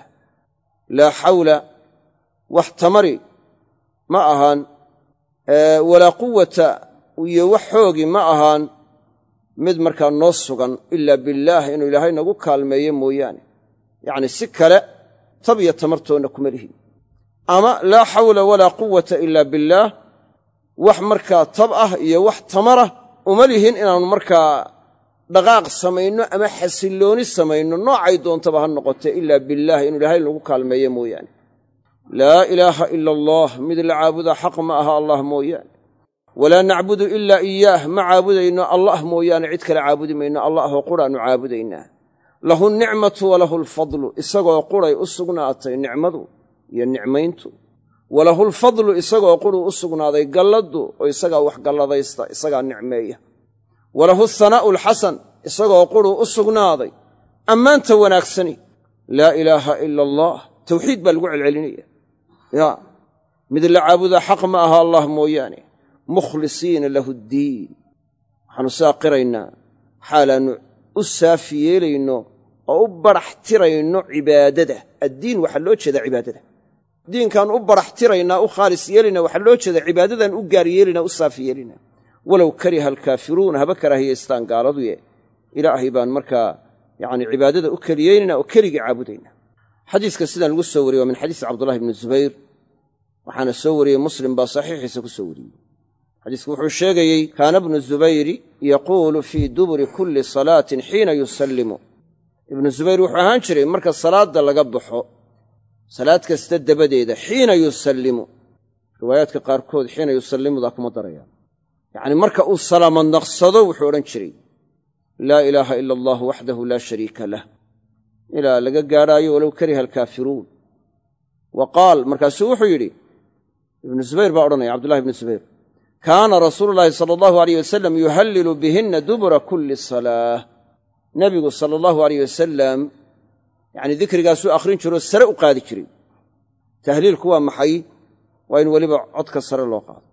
laa xawla wax tamari ma ahaan walaa quwata iyo wax xoogi ma ahaan mid markaa noo sugan ilaa billaah inuu ilaahay nagu kaalmeeye mooyaane. Yacni si kale tab iyo tamartoonna kuma lihin. Ama laa xawla walaa quwata ila billaah wax markaa tab ah iyo wax tamarah uma lihin inaannu markaa dhaqaaq samayno ama xasillooni samayno. Noocay doontaba ha noqote ilaa billaah inuu ilaahay nagu kaalmeeye mooyaane. Laa ilaaha ila allah mid la caabudaa xaq ma aha allah mooyaane walaa nacbudu ilaa iyaah ma caabudayno allah mooyaane cid kale caabudi mayno allah oo quraannu caabudaynaa. Lahu nicmatu walahu alfadlu isagoo quray u sugnaatay nicmadu iyo nicmayntu. Walahu lfadlu isagoo quruu u sugnaaday galladdu oo isagaa wax galladaysta isagaa nicmeeya. Walahu hanaa'u alxasan isagoo quruu u sugnaaday ammaanta wanaagsani. Laa ilaaha ila allah tawxiid baa lagu celcelinaya. Ya mid la caabudaa xaq ma aha allah mooyaane mukhlisiina lahu ddiin waxaannu saa qiraynaa xaalaannu u saafi yeelayno oo u barax tirayno cibaadada addiin waxaa loo jeedaa cibaadada diinkaan u barax tiraynaa u khaalis yeelaynaa waxaa loo jeedaa cibaadadan u gaar yeelaynaa u saafi yeelaynaa walow kariha alkaafiruuna haba karaahiyaystaan gaaladuye ilaahay baan markaa yacni cibaadada u keliyeynayna oo keligii caabudaynaa xadiiska sidaan lagu soo wariyey waa min xadiisi cabdullahi bni zubayr waxaana soo wariyey muslim baa saxiixiisa ku wariyey xadiisku wuxuu sheegayey kaana bnu zubayri yaquulu fii duburi kulli salaatin xiina yusallimu. Ibnu zubayr wuxuu ahaan jiray marka salaadda laga baxo salaad kasta dabadeeda xiina yusallimu. Riwaayaadka qaarkood xiina yusallimudaa kuma darayaan yacni marka uu salaamad naqsado wuxuu odhan jiray laa ilaaha ila allah waxdahu laa shariika lah. Ilaa laga gaadhaayo walow kariha alkaafiruun. Wa qaal markaasuu wuxuu yidhi ibnu zubayr baa odhanaya cabdullahi ibnu zubayr kaana rasuulu llaahi sala allahu aleyh wasalam yuhallilu bihinna dubura kulli salaah. Nebigu sala allahu aleyh wasalam yacni dikrigaasuu akhrin jiroo sare u qaadi jiray. Tahliilku waa maxay? Waa in weliba codka sare loo qaado.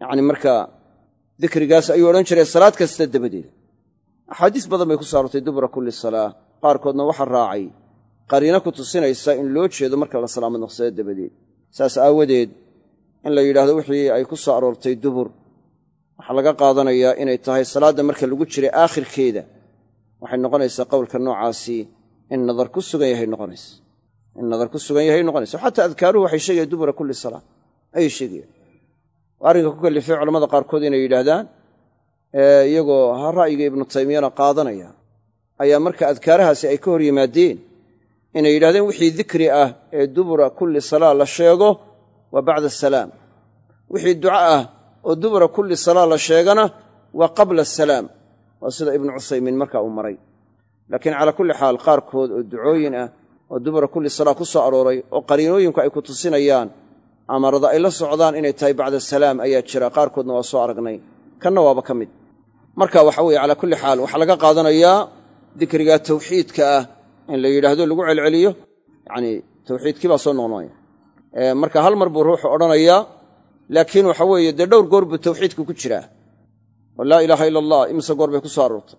Yacni marka dikrigaas ayuu odhan jiray salaad kasta dabadeeda axaadiis badan bay ku saartay dubura kulli salaa qaarkoodna waxaa raacay qariino ku tusinaysa in loo jeedo marka la salaamad naqsado dabadeed. Saas aawadeed in la yidhaahdo wixii ay ku soo aroortay dubur. Waxaa laga qaadanayaa inay tahay salaadda marka lagu jiray aakhirkeeda. Waxay noqonaysaa qowlka noocaasi in nadar ku sugan yahay noqonaysa. In nadar ku sugan yahay noqonaysa. Xataa adkaaruhu waxay sheegayan dubura kulli salaa ayay sheegayaan arrinka ku kallifay culamada qaarkood inay yidhaahdaan iyagoo ha ra'yiga ibnu taymiyana qaadanaya ayaa marka adkaarahaasi ay ka hor yimaadeen inay yidhahdeen wixii dikri ah ee dubura kulli salaa la sheego waa bacda asalaam wixii duca ah oo dubura kulli salaa la sheegana waa qabla asalaam waa sida ibnu cusaymiin marka uu maray. Laakiin calaa kulli xaal qaarkood oo ducooyin ah oo dubura kulli salaa ku soo arooray oo qariinooyinku ay ku tusinayaan amarada ay la socdaan inay tahay bacda asalaam ayaa jira. Qaarkoodna waa soo aragnay. Kanna waaba ka mid. Marka waxa weeye calaa kulli xaal waxaa laga qaadanayaa dikrigaa tawxiidka ah in la yidhaahdo lagu celceliyo. Yacnii soo noqnoaya marka hal mar buu ruuxu odhanayaa laakiin waxa weeye dee dhowr goor buu tawxiidku ku jiraa. Oo laa ilaaha ila allah imise goor bay ku soo aroortay?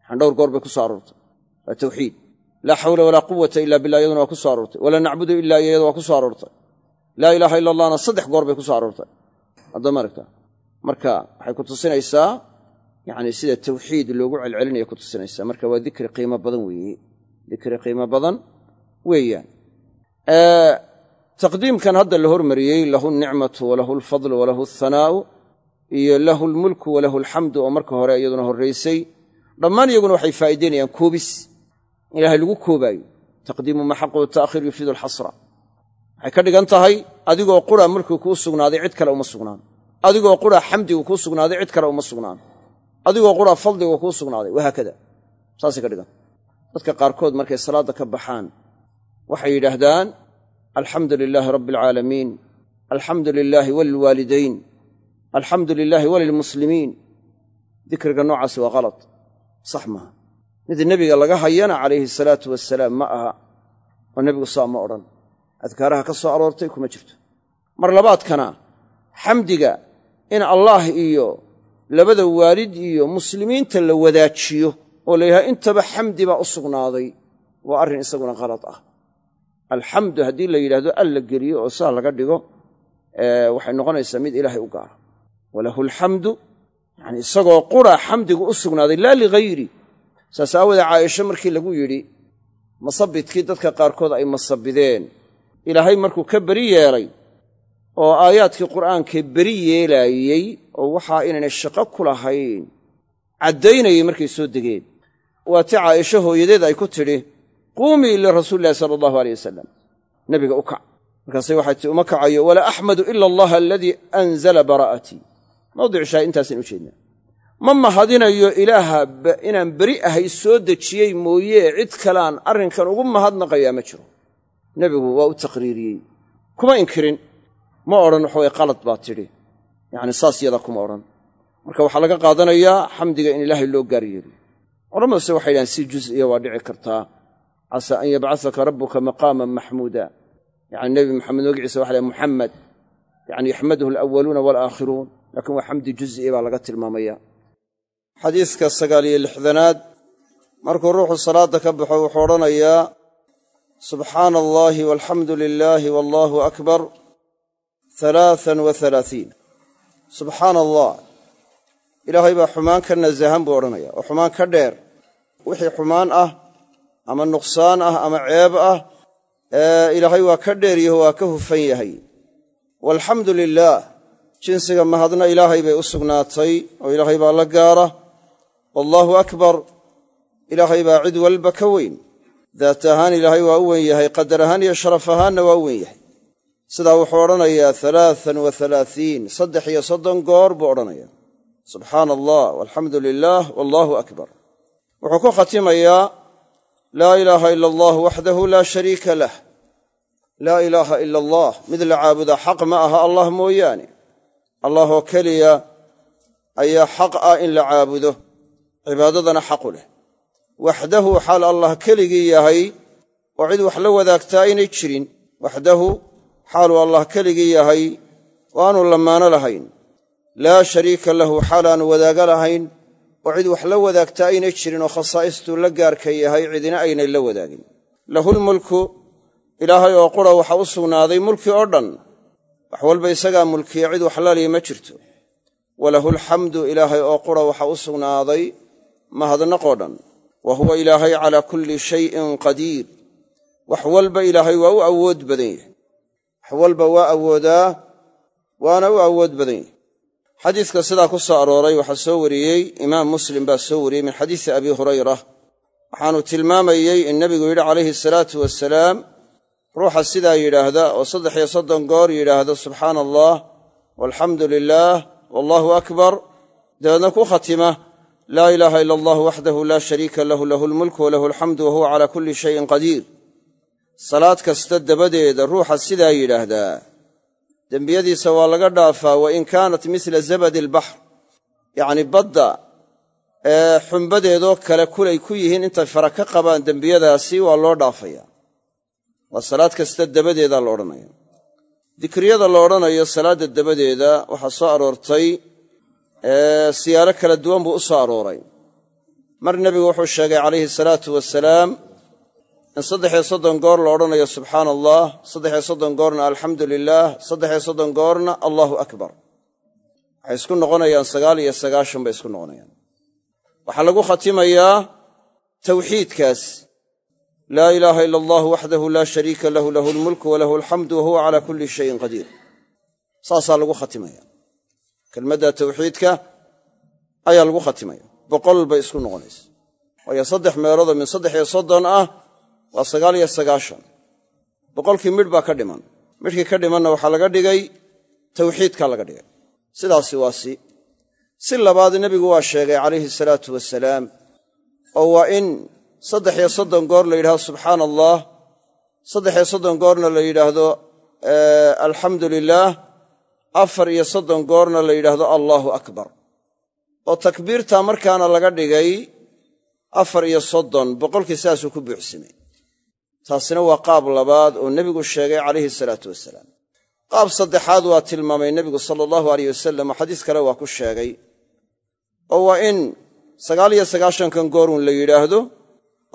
Waxaan dhowr goor bay ku soo aroortay. Waa tawxiid. Laa xawla walaa quwata ila billah iyaduna waa ku soo aroortay. Walaa nacbudu ila iya iyada waa ku soo aroortay. Laa ilaaha ila allahna saddex goor bay ku soo aroortay. Haddama aragta? Marka waxay ku tusinaysaa yacni sida tawxiid loogu celcelinaya ku tusinaysaa. Marka waa dikri qiimo badan weeye. Dikri qiimo badan weeyaan taqdiimkan hadda la hormariyey lahu alnicmatu walahu alfadlu walahu alhanaa'u iyo lahu almulku walahu alxamdu oo marka hore iyaduna horraysay dhammaan iyaguna waxay faa'iidaynayaan koobis. Ilaahay lagu koobaayo. Taqdiimu ma xaqu ta'khiir yufiidu alxasra waxay ka dhigan tahay adigoo qura mulkigu kuu sugnaaday cid kale uma sugnaan. Adigoo qura xamdigu kuu sugnaaday cid kale uma sugnaan. Adigoo qura fadligu kuu sugnaaday wahaakada saasay ka dhigan. Dadka qaarkood markay salaadda ka baxaan waxay yidhaahdaan alxamdu lilaahi rabbi alcaalamiin alxamdu lilaahi walilwaalidayn alxamdu lilaahi walilmuslimiin dikriga noocaasi waa kalad sax maaha. Mid nebiga laga hayana calayhi salaatu wasalaam ma aha oo nebigu saa ma odhan. Adkaaraha ka soo aroortay kuma jirto. Mar labaadkana xamdiga in allaah iyo labada waalid iyo muslimiinta la wadaajiyo oo la yidhaha intaba xamdi baa u sugnaaday waa arrin isaguna kalad ah alxamdu haddii la yidhahdo alla geliyo oo saa laga dhigo waxay noqonaysaa mid ilaahay u gaara walahu alxamdu yani isagoo qura xamdigu u sugnaaday laa ligayri saas aawoodee caaisho markii lagu yidhi masabidkii dadka qaarkood ay masabideen ilaahay markuu ka beri yeelay oo aayaadkii qur'aankee beri yeelaayey oo waxaa inaynay shaqo ku lahayn caddaynayay markay soo degeen. Waa ti caaisho hooyadeed ay ku tidhi quumii lirasuulilahi sala allahu aleyh wasalam nebiga u kac. Markaasay waxay tii uma kacayo walaa axmadu ila allaha aladii anzala baraa'atii mawdicu shahay intaasaan u jeednaa. Ma mahadinayo ilaaha inaan beri ahay soo dejiyey mooye cid kaleaan arrinkan ugu mahadnaqayaa ma jiro. Nebigu waa u taqriiriyey. Kuma inkirin. Ma odhan waxaway qalad baa tidhi. Yacni saas yada kuma odhan. Marka waxaa laga qaadanayaa xamdiga in ilaahay loo gaar yeeliyo culamaduse waxay yidhahaan si juz'iya waa dhici kartaa casaa an yabcasaka rabbuka maqaaman maxmuuda yacni nebi maxamed magiciisa waxa lahay muxamed yacni yaxmaduhu alawaluuna walaakhiruun laakiin waa xamdi juz'i baa laga tilmaamaya xadiiska sagaaliyo lixdanaad markuu ruuxu salaadda ka baxo wuxuu odhanayaa subxaana allaahi walxamdu lilaahi wallaahu akbar halaaan wa halaaiin subxaana allah ilaahay baa xumaan ka nasahan buu odhanaya oo xumaan dheer ama nuqsaan ah ama ceeb ah ilaahay waa ka dheer yaho waa ka hufan yahay. Walxamdu lilaah jinsiga mahadna ilaahay bay u sugnaatay oo ilaahay baa la gaara. Wallaahu akbar ilaahay baa cid walba ka weyn. Daat ahaan ilaahay waa u wen yahay qadar ahaan iyo sharaf ahaanna waa u wen yahay. Sidaa wuxuu odhanayaa alaaan wa alaaiin saddex iyo soddon goor buu odhanaya subxaana allah walxamdu lilaah wallaahu akbar. Wuxuu ku khatimayaa laa ilaaha ila allah waxdahu laa shariika lah. Laa ilaaha ila allah mid la caabuda xaq ma aha allah mooyaane. Allahoo keliya ayaa xaq ah in la caabudo. Cibaadadana xaqu leh. Waxdahu xaal allah keligii yahay oo cid wax la wadaagtaa aynay jirin. Waxdahu xaaluu allah keligii yahay oo aanu lamaano lahayn. Laa shariika lahu xaal aanu wadaaga lahayn oo cid wax la wadaagtaa aynay jirin oo khasaa'istuu la gaarka yahay cidina aynay la wadaagin. Lahulmulku ilaahay oo qura waxa u sugnaaday mulki oo dhan wax walba isagaa mulkiya cid wax laliya ma jirto. Walahulxamdu ilaahay oo qura waxa u sugnaaday mahadnaqoo dhan. Wa huwa ilaahay calaa kulli shayin qadiir. Wax walba ilaahay waa u awood badan yahay. Wax walba waa awoodaa waana u awood badan yahay xadiiska sidaa ku soo arooray waxaa soo wariyey imaam muslim baa soo wariyey min xadiisi abi hurayra. Waxaanu tilmaamayey in nebigu yidhi calayhi salaatu wasalaam ruuxa sidaa yidhaahda oo saddex iyo soddon goor yidhaahda subxaana allah walxamdu lilaah wallaahu akbar. Dabeedna ku khatima laa ilaaha ila allah waxdahu laa shariika lahu lahu lmulku walahu alxamdu wahuwa calaa kulli shayin qadiir. Salaad kasta dabadeeda ruuxa sidaa yidhaahdaa dembiyadiisa waa laga dhaafaa wa in kaanat misla zabadi albaxr. Yacni badda ee xumbadeedoo kale kulay ku yihiin intay fara ka qabaan dembiyadaasi waa loo dhaafaya. Waa salaad kasta dabadeedaa la odhanaya dikriyada la odhanayo salaadda dabadeeda waxaa soo aroortay siyaalo kala duwan buu u soo arooray. Mar nebigu wuxuu sheegay calayhi salaatu wasalaam in saddexiyo soddon goor la odhanayo subxaana allah saddexiyo soddon goorna alxamdu lilaah saddexiyo soddon goorna allaahu akbar. Waxay isku noqonayaan sagaal iyo sagaashan bay isku noqonayaan. Waxaa lagu khatimayaa tawxiidkaas. Laa ilaaha ila allah waxdahu laa shariika lahu lahu lmulku walahu alxamdu wahuwa calaa kulli shayin qadiir saasaa lagu khatimaya. Kelmadda tawxiidka ayaa lagu khatimaya. Boqol bay isku noqonaysa. Waayo saddex meeloodoo min saddex iyo soddon ah waa sagaal iyo sagaashan. Boqolkii midh baa ka dhiman. Midhkii ka dhimanna waxaa laga dhigay tawxiidkaa laga dhigay. Sidaasi waa si. Si labaad nebigu waa sheegay calayhi salaatu wasalaam oo waa in saddex iyo soddon goor la yidhahdo subxaana allah saddex iyo soddon goorna la yidhaahdo alxamdu lilaah afar iyo soddon goorna la yidhaahdo allaahu akbar. Oo takbiirtaa markaana laga dhigay afar iyo soddon boqolkii sidaasuu ku buuxsamay taasina waa qaab labaad oo nebigu sheegay calayhi salaatu wasalaam. Qaab saddexaad waa tilmaamay nebigu sala allahu aleyh wasalam oo xadiis kale waa ku sheegay. Oo waa in sagaal iyo sagaashankan goorun la yidhaahdo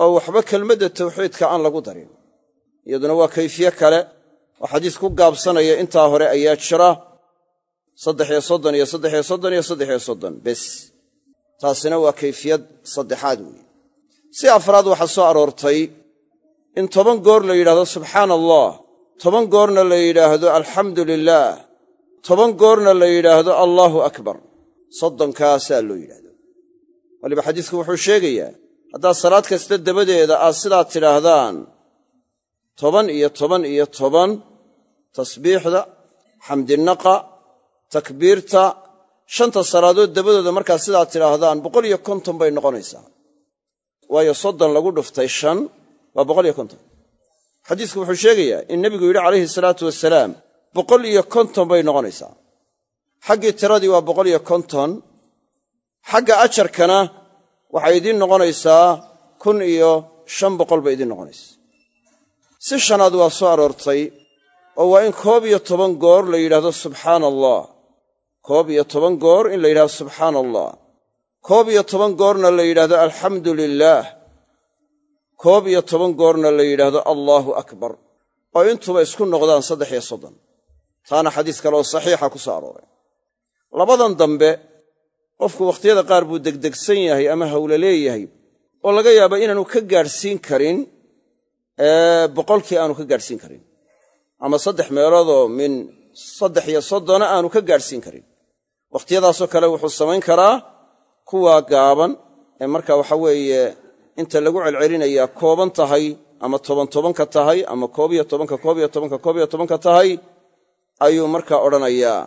oo waxba kelmadda tawxiidka aan lagu darin. Iyaduna waa kayfiye kale oo xadiis ku gaabsanaya intaa hore ayaa jira. Saddex iyo soddon iyo saddex iyo soddon iyo saddex iyo soddon bes. Taasina waa kayfiyad saddexaad weeye si afraad waxaa soo aroortay in toban goor la yidhahdo subxaana allah toban goorna la yidhaahdo alxamdu lilaah toban goorna la yidhaahdo allaahu akbar. Soddonkaasaa loo yidhahdo waliba xadiisku wuxuu sheegayaa haddaad salaad kasta dabadeeda aad sidaa tidhaahdaan toban iyo toban iyo toban tasbiixda xamdinaqa takbiirta shanta salaadood dabadooda markaad sidaa tidhaahdaan boqol iyo konton bay noqonaysaa. Waayo soddon lagu dhuftay shan waa boqol iyo konton. Xadiisku wuxuu sheegayaa in nebigu yidhi calayhi salaatu wasalaam boqol iyo konton bay noqonaysaa. Xaggii tiradii waa boqol iyo konton. Xagga ajarkana waxay idiin noqonaysaa kun iyo shan boqol bay idiin noqonaysaa. Si shanaad waa soo aroortay oo waa in koob iyo toban goor la yidhahdo subxaana allah koob iyo toban goor in la yidhahdo subxaana allah koob iyo toban goorna la yidhahdo alxamdu lilaah koob iyo toban goorna la yidhaahdo allaahu akbar. Oo intuba isku noqdaan saddex iyo soddon. Taana xadiis kale oo saxiixa ku soo arooray. Labadan dambe qofku wakhtiyada qaar buu degdegsan yahay ama hawle leeyahay oo laga yaaba inaanu ka gaadhsiin karin boqolkii aanu ka gaadhsiin karin. Ama saddex meeloodoo min saddex iyo soddona aanu ka gaadhsiin karin. Wakhtiyadaasoo kale wuxuu samayn karaa kuwa gaaban ee marka waxa weeye inta lagu celcelinayaa kooban tahay ama toban tobanka tahay ama koob iyo tobanka koob iyo tobanka koob iyo tobanka tahay ayuu markaa odhanayaa.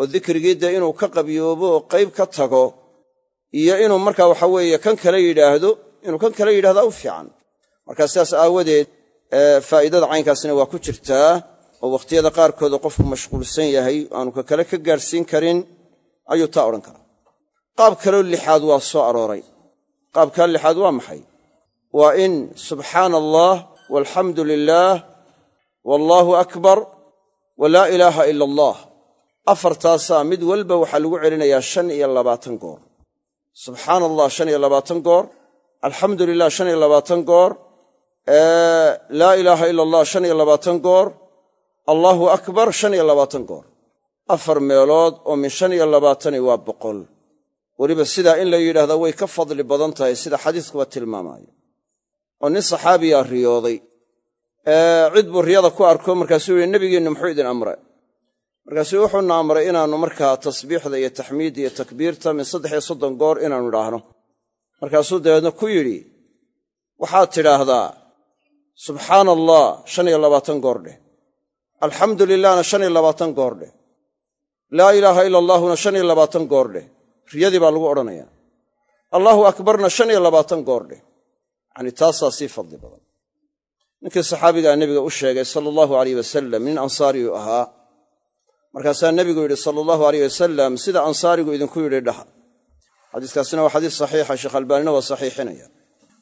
Oo dikrigii inuu ka qabyoobo oo qayb ka tago iyo inuu marka waxa weeye kan kale yidhaahdo inuu kan kale yidhahda u fiican. Marka sidaas aawadeed faa'iidada caynkaasina waa ku jirtaa oo wakhtiyada qaarkooda qofku mashquulsan yahay aanu ka kale ka gaadhsiin karin ayuu taa odhan karaa. Qaab kaloo lixaad waa soo arooray qaabkaa lixaad waa maxay? Waa in subxaana allah walxamdu lilaah wallaahu akbar wa laa ilaaha ila allah afartaasaa mid walba waxaa lagu celinayaa shan iyo labaatan goor. Subxaana allah shan iyo labaatan goor. Alxamdu lilah shan iyo labaatan goor. Laa ilaaha ila allah shan iyo labaatan goor. Allaahu akbar shan iyo labaatan goor. Afar meelood oo min shan iyo labaatani waa boqol weliba sidaa in la yidhahdaa way ka fadli badan tahay sida xadiiskuba tilmaamaayo. Oo nin saxaabiyaa riyooday. Cid buu riyada ku arko markaasuu yihi nebigeennu muxuu idin amre markaasuu wuxuuna amray inaannu markaa tasbiixda iyo taxmiidda iyo takbiirta min saddex iyo soddon goor inaannu idhaahno. Markaasuu dabeedna ku yidhi waxaad tidhaahdaa subxaana allah shan iyo labaatan goor dheh. Alxamdu lilahna shan iyo labaatan goor dheh. Laa ilaaha ila allaahuna shan iyo labaatan goor dheh riyadii baa lagu odhanayaa allaahu akbarna shan iyo labaatan goor yacanii taasaa sii fadli badan. Ninkii saxaabigaa nebiga u sheegay sala allahu alayh wasalam nin ansaariyuu ahaa. Markaasaa nebigu yidhi sala allahu alayh wasalam sida ansaarigu idinku yidhi dhaha. Xadiiskaasina waa xadiis saxiixa sheekh albaanina waa saxiixinaya.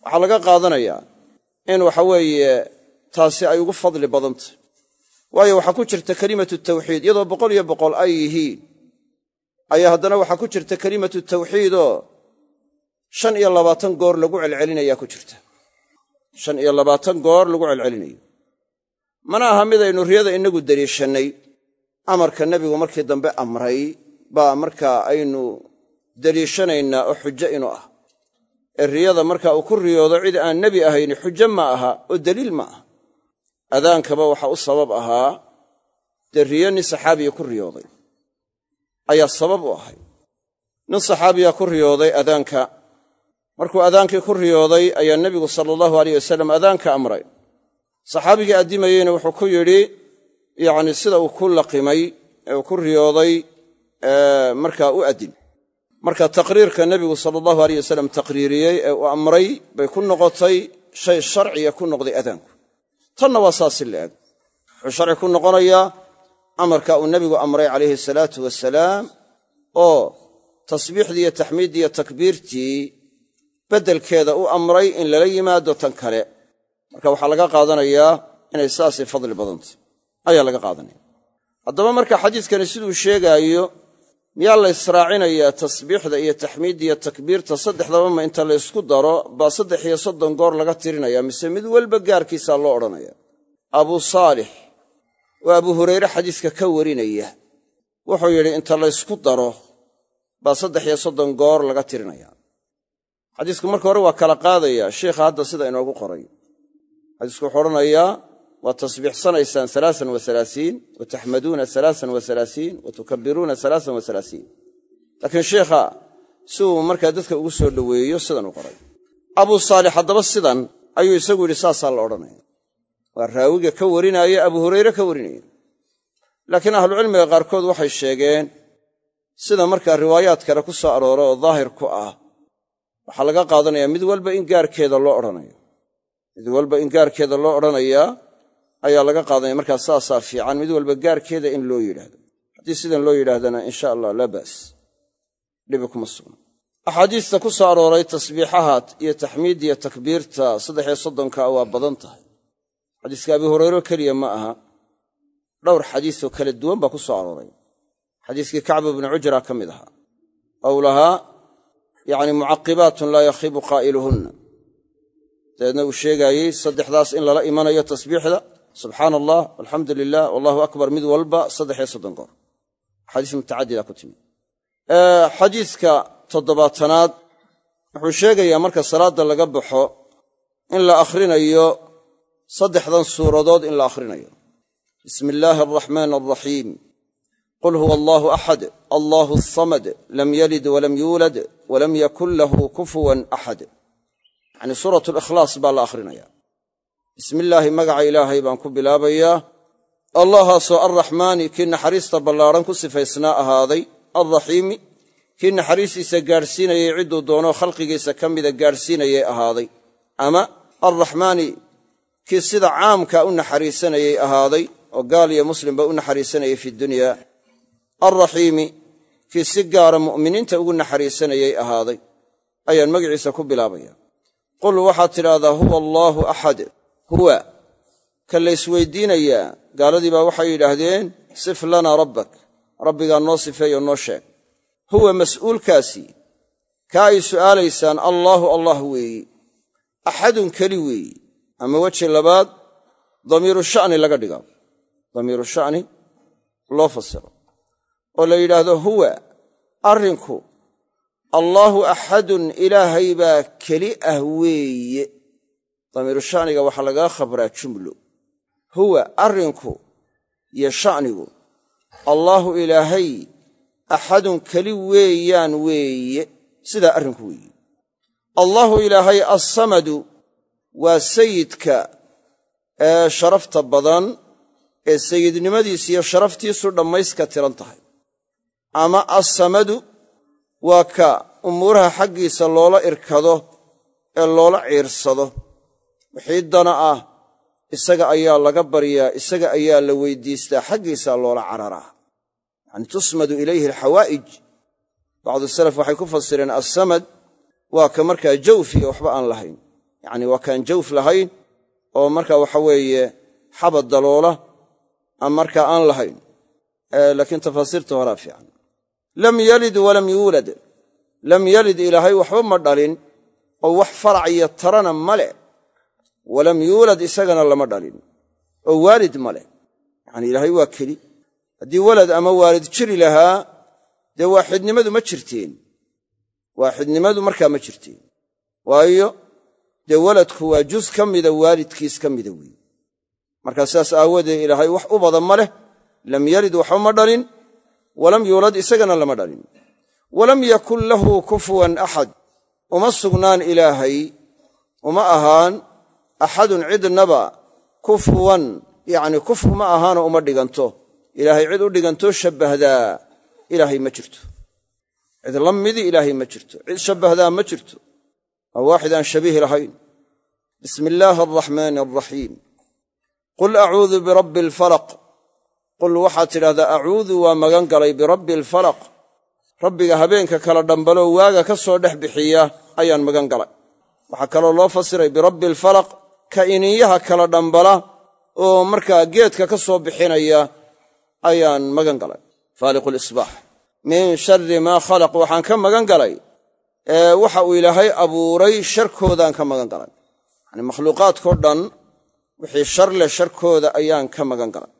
Waxaa laga qaadanayaa in waxa weeye taasi ay ugu fadli badantah waayo waxaa ku jirta kelimatu tawxiid iyadoo boqol iyo boqol ay yihiin ayaa haddana waxaa ku jirta kelimatu tawxiidoo shan iyo labaatan goor lagu celcelinayaa ku jirta. Shan iyo labaatan goor lagu celcelinayo. Mana aha midaynu riyada inagu deliishannay amarka nebigu markii dambe amray baa markaa aynu deliishanaynaa oo xujo inuu ah. Ee riyada marka uu ku riyoodo cid aan nebi ahayni xujo ma aha oo deliil ma aha. Adaankaba waxa u sabab ahaa dee riyo nin saxaabiya ku riyooday ayaa sabab u ahay. Nin saxaabiyaa ku riyooday adaanka. Markuu adaankii ku riyooday ayaa nebigu sala allahu aleyh wasalam adaanka amray. Saxaabigii addimayeyna wuxuu ku yidhi yacni sida uu ku laqimay ee uu ku riyooday markaa u addin. Marka taqriirka nebigu sala allahu aleyh wasalam taqriiriyey ee uu amray bay ku noqotay shay sharciga ku noqday adaanku. Tanna waa saasi la eg. Wuxuu sharci ku noqonayaa amarka uu nebigu amray calayhi salaatu wasalaam oo tasbiixdii iyo taxmiiddii iyo takbiirtii beddelkeeda u amray in lala yimaado tan kale. Marka waxaa laga qaadanayaa inay saasay fadli badantay. Ayaa laga qaadanaya. Haddaba marka xadiidkani siduu sheegaayo miyaa la israacinayaa tasbiixda iyo taxmiidda iyo takbiirta saddexdaba ma inta la ysku daro baa saddex iyo soddon goor laga tirinaya mise mid walba gaarkiisaa loo odhanaya abuu saalix oo abuu hurayre xadiiska ka warinaya. Wuxuu yidhi inta la ysku daro baa saddex iyo soddon goor laga tirinaya xadiisku marka hore waa kala qaadaya. Sheikha hadda sida inoogu qoray. Xadiisku wuxuu odhanayaa waa tasbiixsanaysaan alaaan waalaaiin wa taxmaduuna alaaan waalaaiin wa tukabiruuna alaaan waalaaiin laakiin sheikha si uu markaa dadka ugu soo dhoweeyo sidan u qoray. Abuu saalix haddaba sidan ayuu isagu yidhi saasaa la odhanaya waa raawiga ka warinaaye abuu hurayre ka warinaya laakiin ahlucilmiga qaarkood waxay sheegeen sida markaa riwaayaad kale ku soo aroora oo daahir ku ah. Waxaa laga qaadanayaa mid walba in gaarkeeda loo odhanayo. Mid walba in gaarkeeda loo odhanayaa ayaa laga qaadanaya. Markaa saasaa fiican mid walba gaarkeeda in loo yidhaahdo. Haddii sidan loo yidhaahdana insha allah laa ba's dhibi kuma sugna axaadiista ku soo arooray tasbiixahaad iyo taxmiidda iyo takbiirta saddexiyo soddonka waa badan tahay xadiiska abi hurayro keliya ma aha. Dhowr xadiisoo kala duwan baa ku soo arooray. Xadiiskii kacbu bni cujra ka mid ahaa ou lahaa yacni mucaqibaatun laa yakhibu qaa'iluhunna. Dabeedna uu sheegaayey saddexdaas in lala imanayo tasbiixda. Subxaana allah alxamdu lilah wallahu akbar mid walba saddexiyo soddon goor. Axaadiis mutacadida ku timi. Xadiiska toddobaatanaad wuxuu sheegayaa marka salaadda laga baxo in la akhrinayo saddexdan suuradood in la akhrinayo. Bismi illaahi alraxmaan alraxiim qul huwa allaahu axad allaahu asamad lam yalid walam yuulad walam yakun lahu kufuwan axad yacni suuratu likhlaas baa la akhrinaya. Bismillaahi magaca ilaahay baan ku bilaabayaa. Allahaasoo arraxmaani kii naxariista ballaadhan ku sifaysnaa ahaaday. Alraxiimi kii naxariistiisa gaadhsiinayay cidduu doono khalqigiisa ka mida gaadhsiinayay ahaaday. Ama alraxmaani kii sida caamka u naxariisanayay ahaaday oo gaal iyo muslimba u naxariisanayay fi dunya alraxiimi kii si gaara mu'miniinta ugu naxariisanayay ahaaday ayaan magaciisa ku bilaabaya qul waxaad tidhaahdaa huwa allaahu axad huwa. Ka laysweydiinayaa gaaladii baa waxay yidhaahdeen sif lanaa rabbak. Rabbigaa noo sifeeyo noo sheeg. Huwa mas'uulkaasi ka ay su'aalaysaan allaahu allah weeyi. Axadun keli weeyi ama weji labaad damiiru sha'ni laga dhiga damiiru sha'ni loo fasiro. Oo la yidhaahdo huwa arrinku allaahu axadun ilaahay baa keli ah weeye. Damiiru sha'niga waxaa lagaa khabraa jumlo huwa arrinku iyo sha'nigu allaahu ilaahay axadun keli weeyaan weeye. Sidaa arrinku weeye. Allaahu ilaahay assamadu waa sayidka ee sharafta badan ee sayidnimadiis iyo sharaftiisu dhammayska tiran tahay. Ama assamadu waa ka umuuraha xaggiisa loola irkado ee loola ciirsado wixii dana ah isaga ayaa laga baryaa isaga ayaa la weydiistaa xaggiisaa loola cararaa. Yacni tusmadu ilayhi alxawaa'ij. Bacdu salaf waxay ku fasireen assamad waa ka markaa jawfiya waxba aan lahayn yacni waa kaan jawf lahayn oo marka waxa weeye xabad daloola aan markaa aan lahayn. Laakiin tafaasiirta horaa fiican. Lam yalid walam yuulad. Lam yalid ilaahay waxba ma dhalin oo wax farac iyo tarana ma leh. Walam yuulad isagana lama dhalin oo waalid ma leh. Yacani ilaahay waa keli. Haddii walad ama waalid jiri lahaa dee waaxidnimadu ma jirteen waaxidnimadu markaa ma jirteen waayo dee waladku waa juz ka mida waalidkiis ka mida weeye markaa sidaas aawadeed ilaahay wax u badan ma leh lam yalid waxba dhalin walam yuulad isagana lama dhalin. Walam yakun lahu kufuwan axad uma sugnaan ilaahay uma ahaan axadun cidnaba kufuwan yacni kufru ma ahaanoo uma dhiganto. Ilaahay cid u dhigantoo shabbahdaa ilaahay ma jirto. Cid la midii ilaahay ma jirto. Cid shabbahdaa ma jirto waa waaxid aan shabiih lahayn. Bismi illaahi alraxmaani alraxiim qul acuudu birabbi alfalaq qul waxaad tidhahdaa acuudu waa magan galay birabbi alfalaq rabbiga habeenka kala dhambalo waaga ka soo dhex bixiya ayaan magan galay. Waxaa kaloo loo fasiray birabbi alfalaq ka iniyaha kala dhambala oo markaa geedka ka soo bixinaya ayaan magan galay. Faaliqu lisbaax min sharri maa khalaq waxaan ka magan galay waxa uu ilaahay abuuray sharkoodaan ka magan galay yacanii makhluuqaadkao dhan wixii shar leh sharkooda ayaan ka magan galay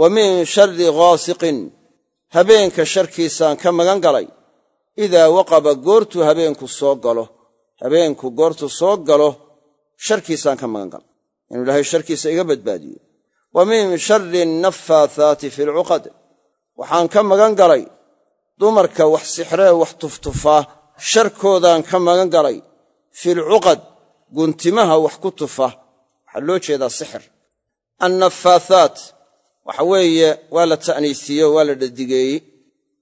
wa min sharri ghaasiqin habeenka sharkiisaan ka magan galay. Idaa waqaba goortuu habeenku soo galo habeenku goortuu soo galo sharkiisaan ka magan galay inuu ilaahay sharkiisa iga badbaadiyo. Wa min sharri annaffaathaati fi alcuqad waxaan ka magan galay dumarka wax sixree wax tuftufaa sharkoodaan ka magan galay. Filcuqad guntimaha wax ku tufa. Waxaa loo jeedaa sixir. Annaffaathaat waxa weeye waa la ta'niisiyo waa la dhadigeeyey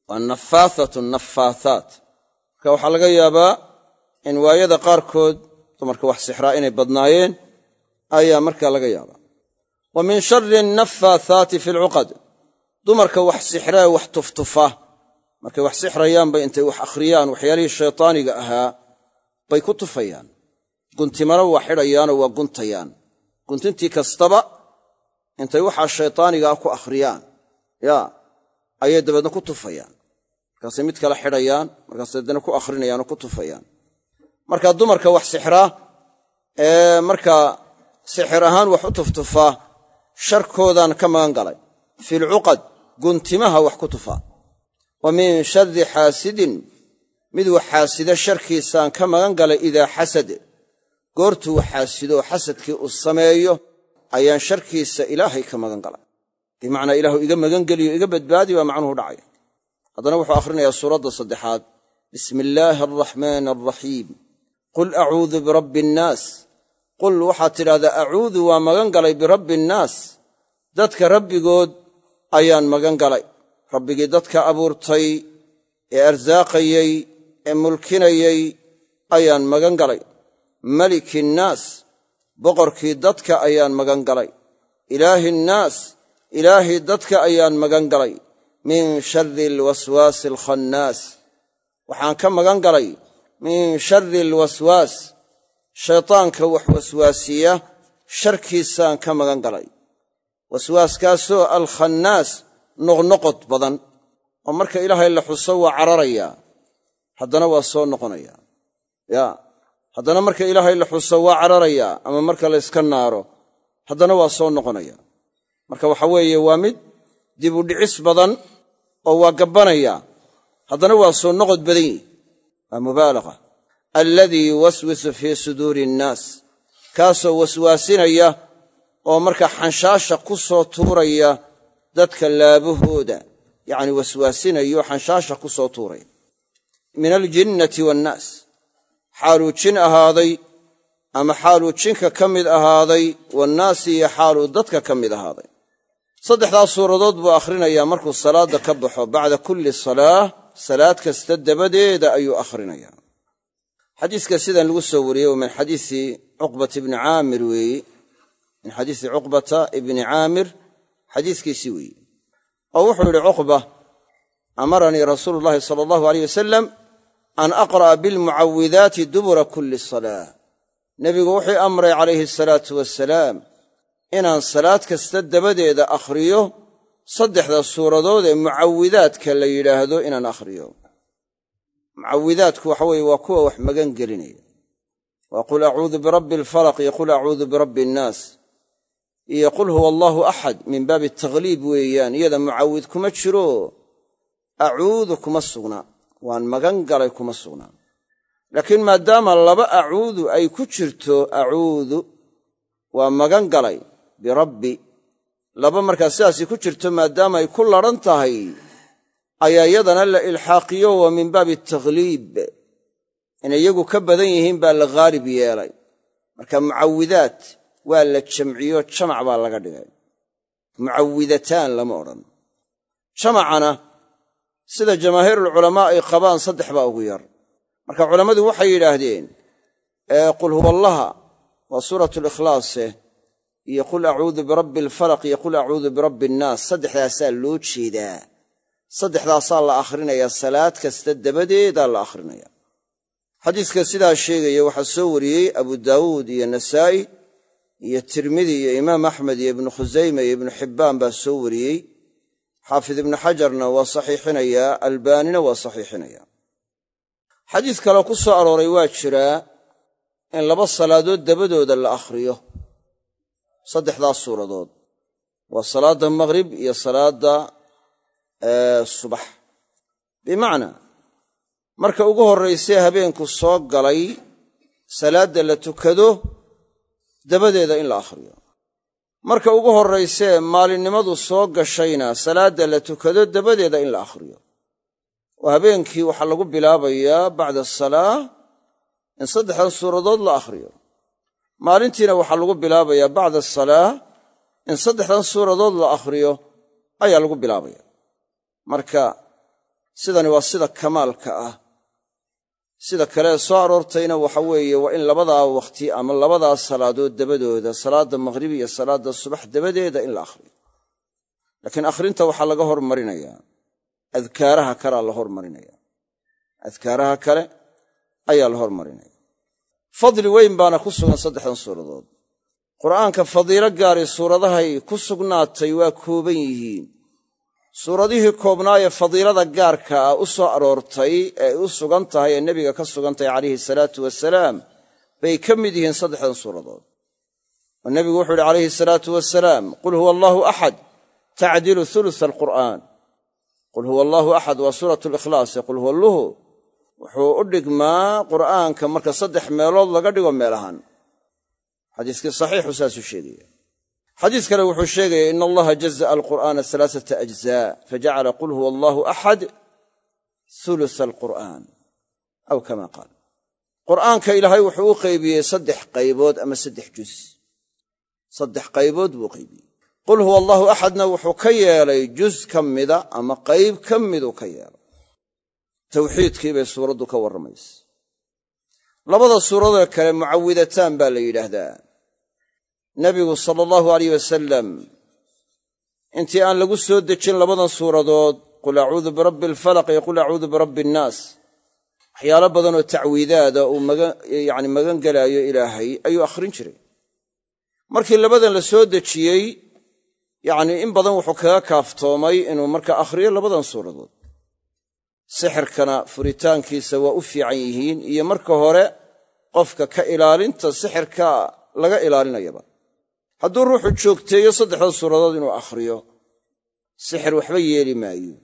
waa naffaathatu naffaathaat marka waxaa laga yaabaa in waayada qaarkood dumarka wax sixraa inay badnaayeen ayaa markaa laga yaabaa. Wa min sharri annaffaathaati fi alcuqad dumarka wax sixree wax tuftufa markay wax sixrayaanba intay wax akhriyaan waxyaalihii shaytaaniga ahaa bay ku tufayaan. Guntimana waa xidhayaanoo waa guntayaan. Guntintii kastaba intay waxaa shaytaaniga ah ku akhriyaan. Yaa ayay dabeedna ku tufayaan. Markaasay mid kale xidhayaan markaasay dabeedna ku akhrinayaan oo ku tufayaan. Marka dumarka wax sixraa ee markaa sixir ahaan wax u tuftufaa sharkoodaan ka magan galay filcuqad guntimaha wax ku tufaa wa min sharri xaasidin mid wax xaasida sharkiisaan ka magan galay idaa xasad. Goortuu wax xaasido xasadkii uu sameeyo ayaan sharkiisa ilaahay ka magan galay. Bimacnaa ilaahu iga magangeliyo iga badbaadi baa macnuhu dhacaya haddana wuxuu akhrinayaa suuradda saddexaad. Bismi illaahi alraxmaani alraxiim qul acuudu birabbi annaas qul waxaad tidhahdaa acuudu waa magan galay birabbi annaas dadka rabbigood ayaan magan galay rabbigii dadka abuurtay ee arsaaqayey ee mulkinayey ayaan magan galay. Maliki nnaas boqorkii dadka ayaan magan galay. Ilaahi nnaas ilaahii dadka ayaan magan galay. Min sharri alwaswaasi alkhannaas waxaan ka magan galay min sharri alwaswaas shaytaanka wax waswaasiya sharkiisaan ka magan galay. Waswaaskaasoo alkhannaas noqnoqod badan oo marka ilaahay la xuso waa cararayaa haddana waa soo noqonayaa yaa haddana marka ilaahay la xuso waa cararayaa ama marka la yska naaro haddana waa soo noqonayaa marka waxa weeye waa mid dib u dhicis badan oo waa gabbanayaa haddana waa soo noqod badan yihi waa mubaalaqa. Alladii yuwaswisu fii suduuri innaas kaasoo waswaasinaya oo marka xanshaasha ku soo tuuraya dadka laabahooda yacni waswaasinayo xanshaasha ku soo tuuraya min aljinnati waannaas xaaluu jin ahaaday ama xaaluu jinka ka mid ahaaday wannaasi iyo xaaluu dadka ka mid ahaaday. Saddexdaas suuradood buu akhrinayaa markuu salaadda ka baxo. Bacda kulli salaah salaad kasta dabadeeda ayuu akhrinayaa xadiiska sidan lagu soo wariyey waa min xadiisi cuqbata ibni caamir weeye min xadiisi cuqbata ibni caamir xadiiskiisii weeye oo wuxuu yidhi cuqba amaranii rasuulu llahi sala allahu aleyh wasalam an aqra'a bilmucawidaati dubura kulli salaa. Nebigu wuxuu amray calayhi asalaatu wasalaam inaan salaad kasta dabadeeda akhriyo saddexda suuradood ee mucawidaadka la yidhaahdo inaan akhriyo. Mucawidaadku waxa weeye waa kuwa wax magan gelinaya. Waa qul acuudu birabbi alfalaq iyo qul acuudu birabbi annaas iyo qul huwa allaahu axad min baabi takhliib weeyaan iyada mucawid kuma jiro acuudu kuma sugnaa waan magan galay kuma sugnaa laakiin maadaama laba acuudu ay ku jirto acuudu waa magan galay birabbi laba markaa sidaasay ku jirto maadaama ay ku ladhan tahay ayaa iyadana la ilxaaqiyo waa min baabi takhliib inay iyagu ka badan yihiin baa la khaalib yeelay marka mucawidaat waa la jamciyo jamac baa laga dhigay. Mucawidataan lama odhan. Jamacana sida jamaahiirulculamaa ay qabaan saddex baa ugu yar. Marka culammadu waxay yidhaahdeen qul huwallaha waa suuratu likhlaase iyo qul acuudu birabbi alfalaq iyo qul acuudu birabbi annaas saddexdaasaa loo jeedaa. Saddexdaasaa la akhrinayaa salaad kasta dabadeedaa la akhrinaya. Xadiiska sidaa sheegaya waxaa soo wariyey abu daawuud iyo nasaa'i iyo tirmidi iyo imaam axmed iyo ibnu khusayme iyo ibnu xibbaan baa soo wariyey. Xaafid ibnu xajarna waa saxiixinayaa albaanina waa saxiixinaya. Xadiis kaleo ku soo arooray waa jiraa in laba salaadood dabadooda la akhriyo saddexdaas suuradood. Waa salaadda maqhrib iyo salaadda subax. Bimacnaa marka ugu horraysee habeenku soo galay salaadda la tukado dabadeeda in la akhriyo. Marka ugu horraysee maalinnimadu soo gashayna salaadda la tukado dabadeeda in la akhriyo. Oo habeenkii waxaa lagu bilaabayaa bacda asalaa in saddexdan suuradood la akhriyo. Maalintiina waxaa lagu bilaabayaa bacda asalaa in saddexdan suuradood la akhriyo ayaa lagu bilaabaya. Marka sidani waa sida kamaalka ah sida kalee soo aroortayna waxa weeye waa in labadaa wakhti ama labadaa salaadood dabadooda salaadda maqhrib iyo salaadda subax dabadeeda in la akhriyo. Laakiin akhrinta waxaa laga hormarinayaa. Adkaaraha kalea la hormarinaya adkaaraha kale ayaa la hormarinaya fadli weyn baana ku sugan saddexdan suuradood. Qur'aanka fadiilo gaari suuradahay ku sugnaatay waa kooban yihiin suuradihii koobnaayee fadiilada gaarka ah u soo aroortay ee ay u sugan tahay ee nebiga ka sugan tahay calayhi salaatu wasalaam bay ka mid yihiin saddexdan suuradood. Oo nebigu wuxuu yidhi calayhi salaatu wasalaam qul huwa allaahu axad tacdilu ulusa alqur'aan. Qul huwa allaahu axad waa suuratu likhlaas ee qul huwalluhu wuxuu u dhigmaa qur'aanka marka saddex meelood laga dhigo meel ahaan xadiiskii saxiixu saasuu sheegaya xadiis kale wuxuu sheegaya ina allaha jaza'a alqur'aana alaasata ajzaa fajacala qul huwa allaahu axad ulusa alqur'aan. Aw kama qaal. Qur'aanka ilaahay wuxuu u qaybiyey saddex qaybood ama saddex juz. Saddex qaybood buu qaybiyey. Qul huwa allaahu axadna wuxuu ka yeelay juz ka mida ama qayb ka miduu ka yeelay tawxiidkii bay suuraddu ka warramaysa. Labada suuradoo kale mucawidataan baa la yidhaahdaa nebigu sala allahu alayh wasalam intii aan lagu soo dejin labadan suuradood qul acuudu birabbi alfalaq iyo qul acuudu birabbi annaas waxyaalo badanoo tacwiidaada uu yani magan gelaayo ilaahay ayuu akhrin jiray. Markii labadan la soo dejiyey yacnii in badan wuxuu kaga kaaftoomay inuu markaa akhriyo labadan suuradood. Sixirkana furitaankiisa waa u fiican yihiin iyo marka hore qofka ka ilaalinta sixirka laga ilaalinayaba hadduu ruuxu joogteeyo saddexda suuradood inuu akhriyo sixir waxba yeeli maayo.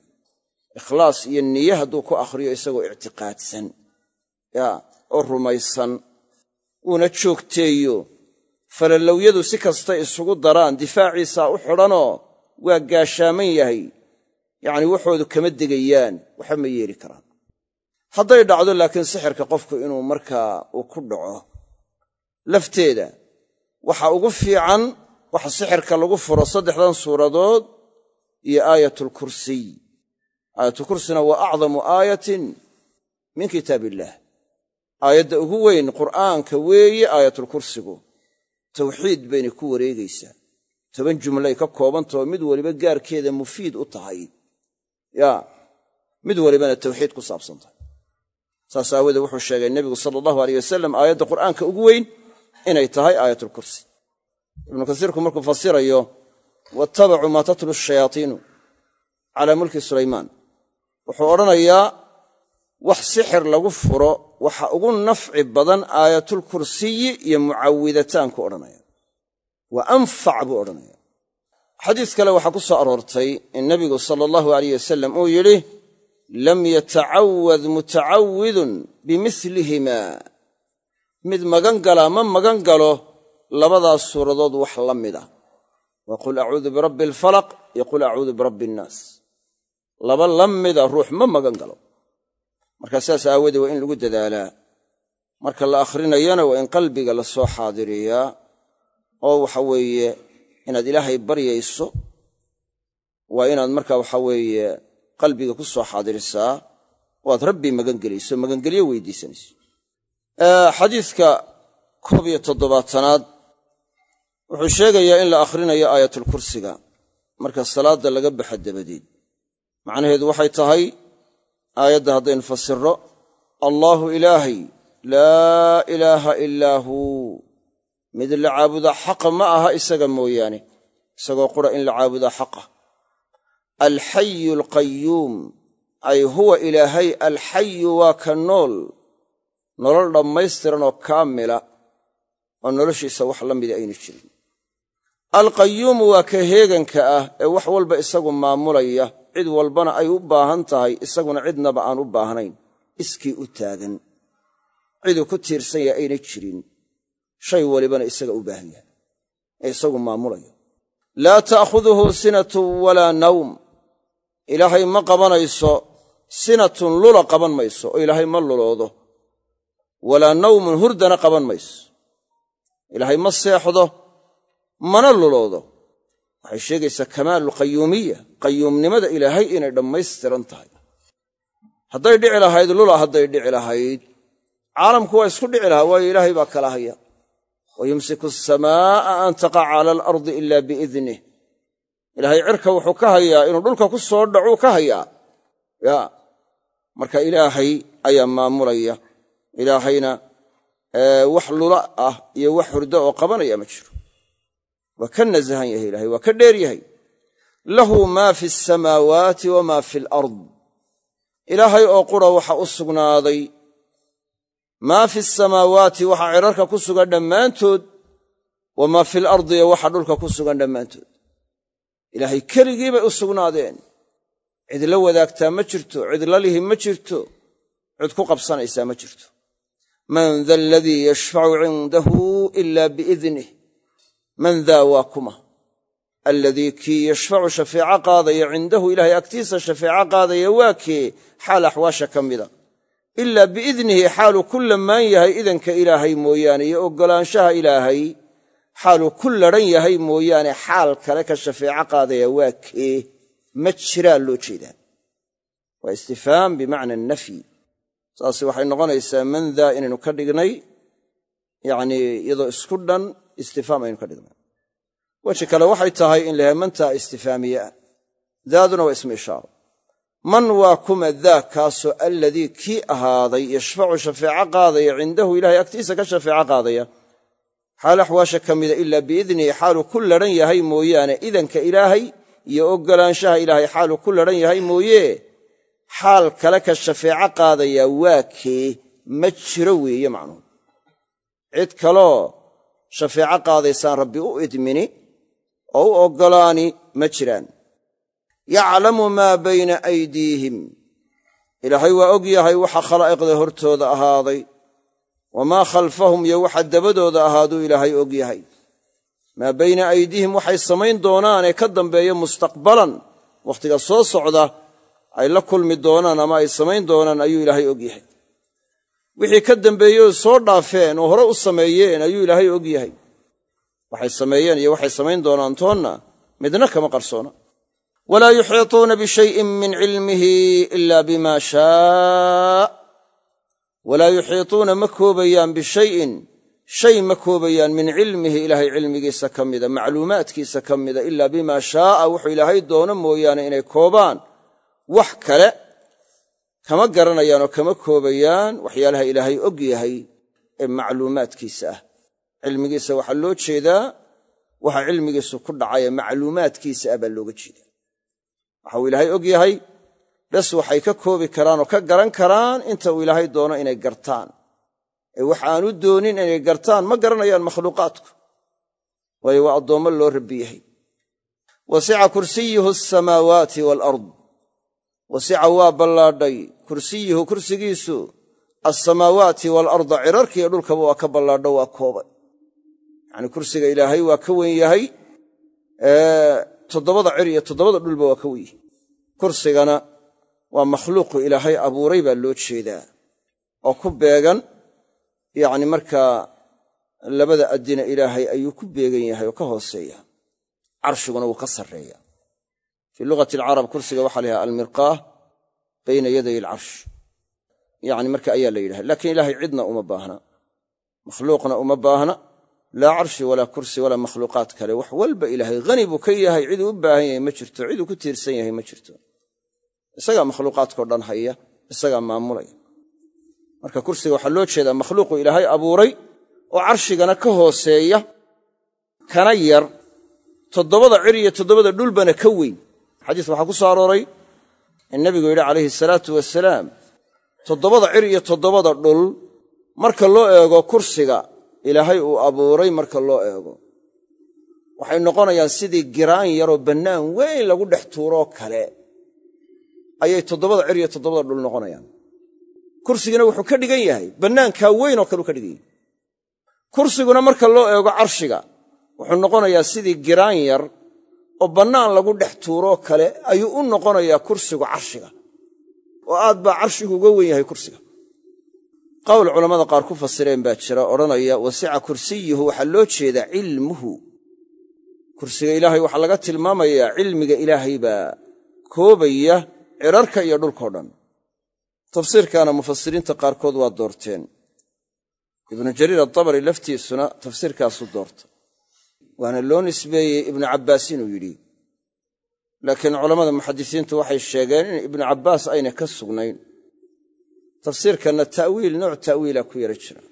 Ikhlaas iyo niye hadduu ku akhriyo isagoo ictiqaadsan yaa oo rumaysan uuna joogteeyo falalowyadu si kastay isugu daraan difaaciisaa u xidhanoo waa gaashaaman yahay. Yacni waxoodu kama degayaan waxba ma yeeli karaan. Hadday dhacdo laakiin sixirka qofku inuu markaa uu ku dhaco. Lafteeda waxa ugu fiican waxa sixirka lagu furo saddexdan suuradood iyo aayatulkursiy aayatulkursina waa acdamu aayatin min kitaab illaah aayadda ugu weyn qur'aanka weeye aayatulkursigu tawxiid baynay ku wareegaysaa toban jumlay ka koobantahoo mid waliba gaarkeeda mufiid u tahay. Yaa mid walibana tawxiid ku saabsan tahay. Saas aawoodee wuxuu sheegay nebigu sala allahu aleyh wasalam aayadda qur'aanka ugu weyn inay tahay aayatulkursi ibnu kasiirku markuu fasirayo waattabacuu maa tatlu shayaatiinu calaa mulki sulaymaan. Wuxuu odhanayaa wax sixir lagu furo waxa ugu nafci badan aayatulkursiyi iyo mucawidataanku odhanaya. Wa anfac buu odhanaya xadiis kale waxaa ku soo aroortay in nebigu sala allahu alayh wasalam uu yidhi lam yatacawad mutacawidun bimilihima mid magan galaa ma magan galo labadaas suuradood wax la mida waa qul acuudu birabbi alfalaq iyo qul acuudu birabbi annaas laba la mida ruux ma magan galo. Markaa sidaas aawoodee waa in lagu dadaalaa. Marka la akhrinayana waa in qalbiga la soo xaadiriyaa oo waxa weeye inaad ilaahay baryayso waa inaad marka waxa weeye qalbiga ku soo xaadirisaa waad rabbi magangelayso magangelyo weydiisanayso xadiidka koob iyo toddobaatanaad wuxuu sheegayaa in la akhrinayo aayatulkursiga marka salaadda laga baxa dabadeed. Macnaheedu waxay tahay aayadda haddaynu fasirro allaahu ilaahay laa ilaaha ilaa huu mid la caabudaa xaqa ma aha isaga mooyaane isagoo qura in la caabudaa xaqa. Alxayu alqayuum ay huwa ilaahay alxayu waa ka nool nolol dhammaystiran oo kaamila oo noloshiisa wax la mida aynu jirin. Alqayuumu waa ka heeganka ah ee wax walba isagu maamulaya cid walbana ay u baahan tahay isaguna cidnaba aan u baahnayn iskii u taagan. Ciduu ku tiirsan yahay ayna jirin shay walibana isaga u baahan yahay ee isagu maamulayo laa ta'khuduhu sinatun walaa nawm. Ilaahay ma qabanayso sinatun lula qaban mayso oo ilaahay ma luloodo walaa nawmun hurdana qaban mayso. Ilaahay ma seexdo mana luloodo. Waxay sheegaysaa kamaalulqayuumiya qayuumnimada ilaahay inay dhammaystiran tahay. Hadday dhici lahayd lula hadday dhici lahayd. Caalamku waa isku dhici lahaa waayo ilaahay baa kala haya. Wa yumsiku asamaa'a an taqaca cala alardi ila biidnih ilaahay cirka wuxuu ka hayaa inuu dhulka ku soo dhacuu ka hayaa. Ya marka ilaahay ayaa maamulaya ilaahayna wax lula ah iyo wax hurdo oo qabanaya ma jiro. Waa ka nasahan yahay ilahay waa ka dheer yahay. Lahu maa fi asamaawaati wamaa fi alard. Ilaahay oo qura waxa u sugnaaday maa fi asamaawaati waxa cirarka ku sugan dhammaantood wamaa fi alardi iyo waxa dhulka ku sugan dhammaantood. Ilaahay keligii bay u sugnaadeen. Cid la wadaagtaa ma jirto cid la lihi ma jirto cid ku qabsanaysaa ma jirto man da aladii yashfacu cindahu ila biidnih man daa waa kuma. Alladii kii yashfacu shafeeco qaadaya cindahu ilaahay agtiisa shafeeco qaadaya waa kee xaal axwaasha ka mida ilaa biidnihi xaaluu ku lammaan yahay idanka ilaahay mooyaane iyo oggolaanshaha ilaahay xaaluu ku ladhan yahay mooyaane xaal kale ka shafeeco qaadaya waa kee ma jiraa loo jeedaa. Waa istifhaam bimacna nafyi saas waxay noqonaysaa man daa inaynu ka dhignay yacnii iyadoo isku dhan istifhaam aynu ka dhignay. Weji kale waxay tahay in layahay mantaa istifhaamiye ah daaduna waa ismu ishaaro. Man waa kuma daa kaasoo alladii kii ahaaday yashfacu shafeeco qaadaya cindahu ilahay agtiisa ka shafeeco qaadaya xaal axwaasha ka mida ilaa biidnihi xaaluu ku ladhan yahay mooyaane idanka ilaahay iyo oggolaanshaha ilaahay xaaluu ku ladhan yahay mooye xaal kale ka shafeeco qaadaya waa kee ma jiro weeye macnuhu. Cid kaloo shafeeco qaadaysaan rabbi u idmini oo u oggolaani ma jiraan. Yaclamu maa bayna aydiihim. Ilaahay waa og yahay waxa khalaa'iqda hortooda ahaaday wamaa khalfahum iyo waxa dabadooda ahaaduu ilaahay og yahay. Maa bayna aydiihim waxay samayn doonaanee ka dambeeya mustaqbalan wakhtiga soo socda ay la kulmi doonaan ama ay samayn doonaan ayuu ilaahay og yahay. Wixii ka dambeeyey oo soo dhaafeen oo hore u sameeyeen ayuu ilaahay og yahay. Waxay sameeyeen iyo waxay samayn doonaan toonna midna kama qarsoona. Walaa yuxiituuna bishayin min cilmihi ila bima shaa. Walaa yuxiituuna ma koobayaan bishayin shay ma koobayaan min cilmihi ilaahay cilmigiisa ka mida macluumaadkiisa ka mida ilaa bimaa shaaa wuxuu ilaahay doono mooyaane inay koobaan wax kale kama garanayaan oo kama koobayaan waxyaalaha ilaahay og yahay ee macluumaadkiisa ah. Cilmigiisa waxaa loo jeedaa waxa cilmigiisu ku dhacay ee macluumaadkiisa ah baa looga jeedaa. Waxa uu ilaahay og yahay bes waxay ka koobi karaan oo ka garan karaan inta uu ilaahay doono inay gartaan. Ee wax aanu doonin inay gartaan ma garanayaan makhluuqaadku. Waayo waa addoommo loo rabbi yahay. Wasica kursiyuhu asamaawaati waalard wasica waa ballaadhay kursiyuhu kursigiisu alsamaawaati waalarda cirarkiiyo dhulkaba waa ka ballaadho waa koobay. Yacanii kursiga ilaahay waa ka wen yahay toddobada cir iyo toddobada dhulba waa ka wen kursigana waa makhluuqu ilaahay abuuray baa loo jeedaa. Oo ku beegan yacni markaa labada addina ilaahay ayuu ku beegan yahay oo ka hooseeya. Carshiguna wuu ka sarreeya fii lughati alcarab kursiga waxaa la almirqaah bayna yaday alcarsh yacni marka ayaa la yidhaha laakiin ilaahay cidna uma baahna. Makhluuqna uma baahna. Laa carshi walaa kursi walaa makhluuqaad kale. Wax walba ilaahay hani buu ka yahay ciduu u baahan yahay ma jirto ciduu ku tiirsan yahay ma jirto. Isagaa makhluuqaadkao dhan haya isagaa maamulaya. Marka kursiga waxaa loo jeedaa makhluuqu ilaahay abuuray oo carshigana ka hooseeya kana yar toddobada cir iyo toddobada dhulbana ka weyn xadiis waxaa ku soo arooray in nebigu yidhi calayhi salaatu wasalaam toddobada cir iyo toddobada dhul marka loo eego kursiga ilaahay uu abuuray marka loo eego. Waxay noqonayaan sidii giraan yaroo bannaan weyn lagu dhex tuuroo kale. Ayay toddobada cir iyo toddobada dhul noqonayaan. Kursigina wuxuu ka dhigan yahay bannaankaa weyn oo kaleu ka dhigan yahay. Kursiguna marka loo eego carshiga wuxuu noqonayaa sidii giraan yar oo bannaan lagu dhex tuuroo kale ayuu u noqonayaa kursigu carshiga. Oo aad baa carshigu uga wen yahay kursiga. Qowl culammada qaar ku fasireen baa jira odhanaya wasica kursiyuhu waxaa loo jeedaa cilmuhu. Kursiga ilaahay waxaa laga tilmaamayaa cilmiga ilaahay baa koobaya cirarka iyo dhulkao dhan. Tafsiirkaana mufasiriinta qaarkood waa doorteen. Ibnu jariir adabari laftiisuna tafsiirkaasuu doorta waana loo nisbeeyey ibnu cabbaas inuu yidhi. Laakiin culammada muxadisiintu waxay sheegeen in ibnu cabbaas ayna ka sugnayn. Tafsiirkanna ta'wiil nooc ta'wiila ku yara jira.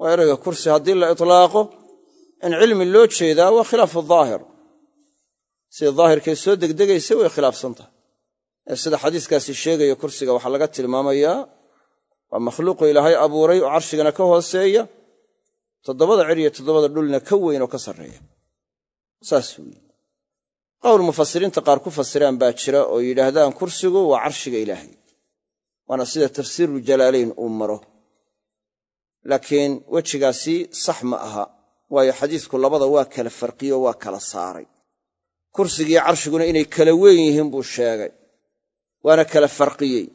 Waa erayga kursi haddii la itlaaqo in cilmi loo jeedaa waa khilaafu daahir. Sida daahirkay soo degdegaysa way khilaafsan tahay. Ee sida xadiiskaasi sheegaya kursiga waxaa laga tilmaamayaa waa makhluuqu ilaahay abuuray oo carshigana ka hooseeya toddobada cir iyo toddobada dhulna ka weyn oo ka sarreeya saas weeye. Qowl mufasiriinta qaar ku fasiraan baa jira oo yidhaahdaan kursigu waa carshiga ilaahay waana sida tafsiiru jalaalayn uu maro. Laakiin wejigaasi sax ma aha waayo xadiisku labada waa kala farqiyo waa kala saaray. Kursigiiyo carshiguna inay kala weyn yihiin buu sheegay waana kala farqiyey.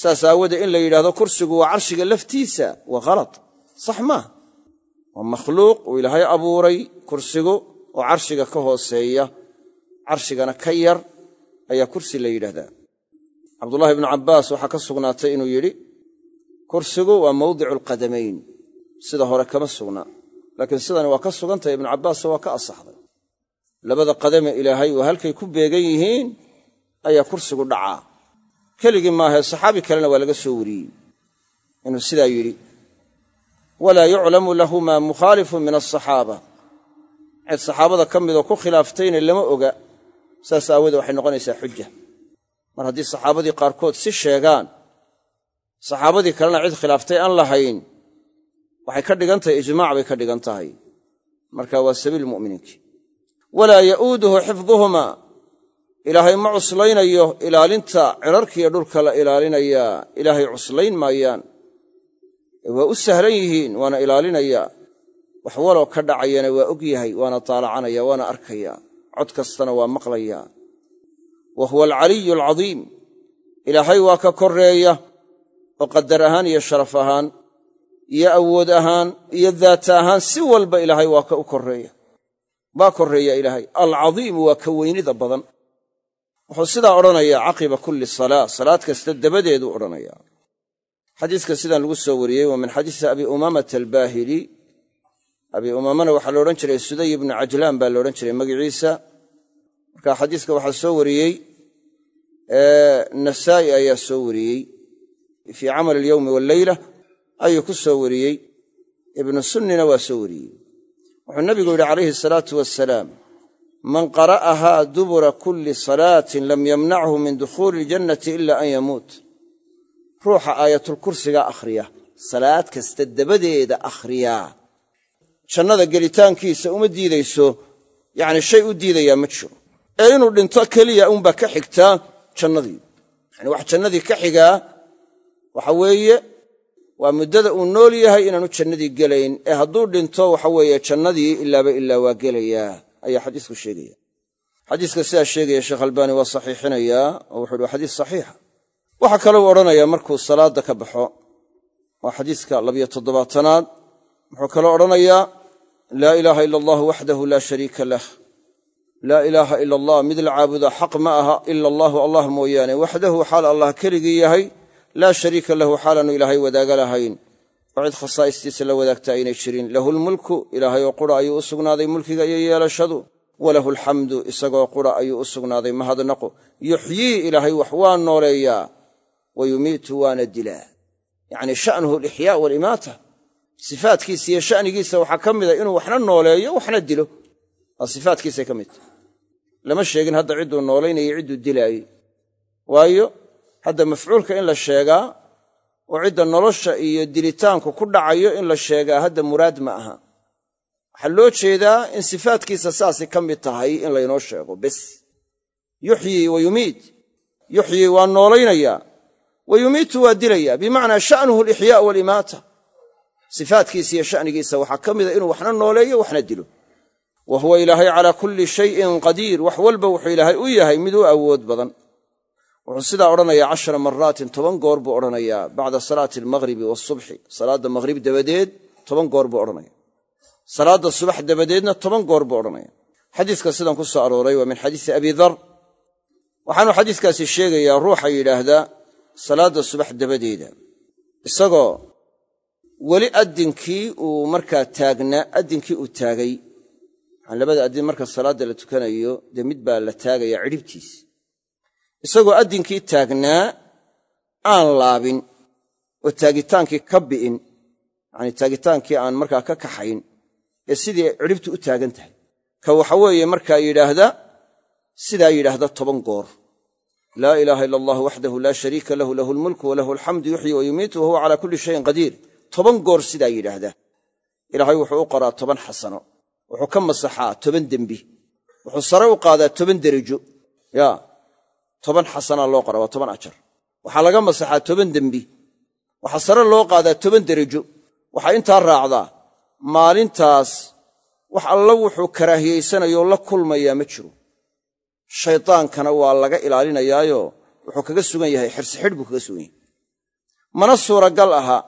Saas aawoodee in la yidhahdo kursigu waa carshiga laftiisa waa khalad sax maaha waa makhluuq uu ilaahay abuuray kursigu oo carshiga ka hooseeya carshigana ka yar ayaa kursi la yidhahdaa. Cabdullahi ibnu cabbaas waxaa ka sugnaatay inuu yidhi kursigu waa mawdicu alqadamayn sida hore kama sugnaa laakiin sidani waa ka sugantahay ibnu cabbaas waa ka asaxday. Labada qadame ilaahay oo halkay ku beegan yihiin ayaa kursigu dhacaa. Keligii maahae saxaabi kalena waa laga soo wariyey. Inuu sidaa yidhi walaa yuclamu lahumaa mukhaalifun min asaxaaba cid saxaabada ka midoo ku khilaaftayna lama oga saas aawoodee waxay noqonaysaa xuja mar haddii saxaabadii qaarkood si sheegaan saxaabadii kalena cid khilaaftay aan lahayn waxay ka dhigan tahay ijmaac bay ka dhigan tahay marka waa sabiil mu'miniinki. Walaa ya'uuduhu xifduhumaa. Ilaahay ma cuslaynayo ilaalinta cirarkiiyo dhulka la ilaalinayaa. Ilaahay cuslayn maayaan. Waa u sahlan yihiin waana ilaalinayaa wax waloo ka dhacayana waa og yahay waana taalacanaya waana arkaya cod kastana waa maqlayaa. Wa huwa alcaliyu alcadiim. Ilaahay waa ka korreeya oo qadar ahaan iyo sharaf ahaan iyo awood ahaan iyo daata ahaan si walba ilaahay waa ka u korreeya. Waa korreeya ilaahay. Alcadiimu waa ka weynida badan. Wuxuu sidaa odhanayaa caqiba kulli salaa salaad kasta dabadeeduu odhanayaa. Xadiiska sidan lagu soo wariyey waa min xadiisi abi umaamata albaahili abi umaamana waxaa la odhan jiray suday ibnu cajlaan baa la odhan jiray magiciisa marka xadiiska waxaa soo wariyey nasaa'i ayaa soo wariyey. Fii camal alyowmi walleyla ayuu ku soo wariyey. Ibnu sunnina waa soo wariyey. Wuxuu nabigu yidhi calayhi asalaatu wasalaam man qara'ahaa dubura kulli salaatin lam yamnachu min dukhuuli iljannati ila an yamuut. Ruuxa aayatulkursiga akhriya salaad kasta dabadeeda akhriyaa jannada gelitaankiisa uma diidayso yacni shay u diidayaa ma jiro. Ee inuu dhinto keliya unbaa ka xigtaa jannadii. Yani wax jannadii ka xigaa waxa weeye waa muddada uu nool yahay inaanu jannadii gelayn. Ee hadduu dhinto waxa weeye jannadii ilaaba ilaa waa gelayaa ayaa xadiisku sheegaya. Xadiiska sidaa sheegaya sheekh albaani waa saxiixinayaa oo wuxu uhi waa xadiis saxiixa. Waxaa kalou odhanayaa markuu salaadda ka baxo waa xadiiska labiyo toddobaatanaad wuxuu kaloo odhanayaa laa ilaaha ila allahu waxdahu laa shariika lah. Laa ilaaha ila allah mid la caabuda xaq ma aha ila allaahu allah mooyaane. Waxdahu xaal allah keligii yahay laa shariika lahu xaalaanu ilaahay wadaaga lahayn. Oo cid khasaa'istiisa la wadaagta aynay jirin. Lahu lmulku ilaahay oo qura ayuu u sugnaaday mulkiga iyo yeelashadu. Walahu alxamdu isagoo qura ayuu u sugnaaday mahadnaqu yuxyii ilaahay wax waa nooleeyaa. Wa yumiitu waana dilaa. Yacni sha'nuhu alixyaa waalimaata sifaadkiisa iyo sha'nigiisa waxaa ka mida inuu waxna nooleeyo waxna dilo. Waa sifaadkiisay ka mid. Tahay lama sheegin hadda cidduu noolaynayo cidduu dilaayey waayo hadda mafcuulka in la sheegaa oo cidda nolosha iyo dilitaanku ku dhacayo in la sheegaa hadda muraad ma aha. Waxaa loo jeedaa in sifaadkiisa saasay ka mid tahay in laynoo sheego bes. Yuxyii wa yumiit. Yuxyii waa noolaynayaa wa yumiitu waa dilayaa. Bimacnaa sha'nuhu alixyaa waalimaata sifaadkiisa iyo sha'nigiisa waxaa ka mida inuu waxna nooleeyo waxna dilo. Wa huwa ilaahay calaa kulli shayin qadiir. Wax walba wuxuu ilaahay u yahay mid u awood badan. Wuxuu sidaa odhanayaa cashara maraatin toban goor buu odhanayaa bacda salaati almaqhribi waasubxi salaadda maqhrib dabadeed toban goor buu odhanaya salaadda subax dabadeedna toban goor buu odhanaya xadiiska sidan ku soo arooray waa min xadiisi abi dar. Waxaanuu xadiiskaasi sheegayaa ruuxa yidhaahdaa salaadda subax dabadeeda. Isagoo weli addinkii uu markaa taagnaa addinkii uu taagay. Waxaan labada addin marka salaadda la tukanayo dee mid baa la taagayaa cidhibtiis. Isagoo addinkii taagnaa aan laabin oo taagitaankii ka bi'in yacanii taagitaankii aan markaa ka kaxayn ee sidii cidhibtu u taagan tahay. Ka waxa weeye markaa yidhaahda sidaa yidhaahda toban goor. Laa ilaaha ila allah waxdahu laa shariika lahu lahu lmulku walahu alxamdu yuxyi wa yumiitu wa huwa calaa kulli shayin qadiir toban goor sidaa yidhaahda ilaahay wuxuu u qoraa toban xasano. Wuxuu ka masaxaa toban dembi. Wuxuu sare u qaadaa toban derajo yaa toban xasanaa loo qora waa toban ajar. Waxaa laga masaxaa toban dembi. Waxaa sare loo qaadaa toban derajo waxaa intaa raacdaa maalintaas wax alla wuxuu karaahiyaysanayo la kulmayaa ma jiro. Shaydaankana waa laga ilaalinayaayo. Wuxuu kaga sugan yahay xirsixidh buu kaga sugan yahay. Mana suuragal aha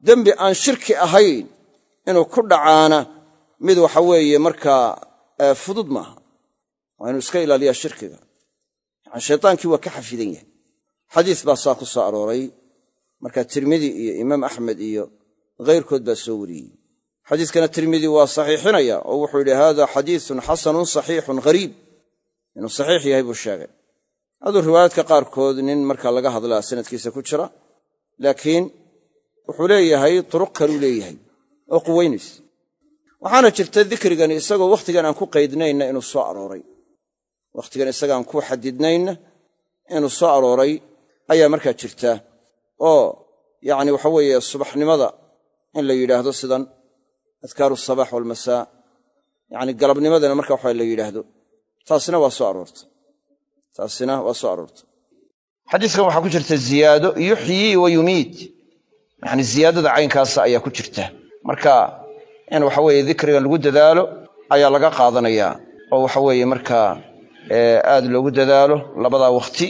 dembi aan shirki ahayn inuu ku dhacaana mid waxa weeye markaa fudud maaha. Waa inuu iska ilaaliyaa shirkiga. Yani shaydaankii waa ka xafidan yahay. Xadiis baa saa ku soo arooray. Marka tirmidi iyo imaam axmed iyo hayrkood baa soo wariyey. Xadiiskana tirmidi waa saxiixinaya oo wuxuu yidhi hada xadiisun xasanun saxiixun ghariib inuu saxiix yahay buu sheegay. Aduu riwaayaadka qaarkood nin marka laga hadlaa sanadkiisa ku jira laakiin wuxuu leeyahay turuq kaluu leeyahay oo quwaynaysa. Waxaana jirta dikrigani isagoo wakhtigan aan ku qaydnaynna inuu soo arooray. Wakhtigan isagaan ku xadidnaynna inuu soo arooray ayaa markaa jirta oo yacni waxa weeye subaxnimada in la yidhaahdo sidan adkaaru sabax walmasaa yacni galabnimadana marka waxa la yidhaahdo taasina waa soo aroortay taasina waa soo aroortay xadiiskan waxaa ku jirta ziyaado yuxyii wa yumiit yacni ziyaadada caynkaasa ayaa ku jirta. Marka in waxa weeye dikrigan lagu dadaalo ayaa laga qaadanayaa. Oo waxa weeye markaa aad loogu dadaalo labadaa wakhti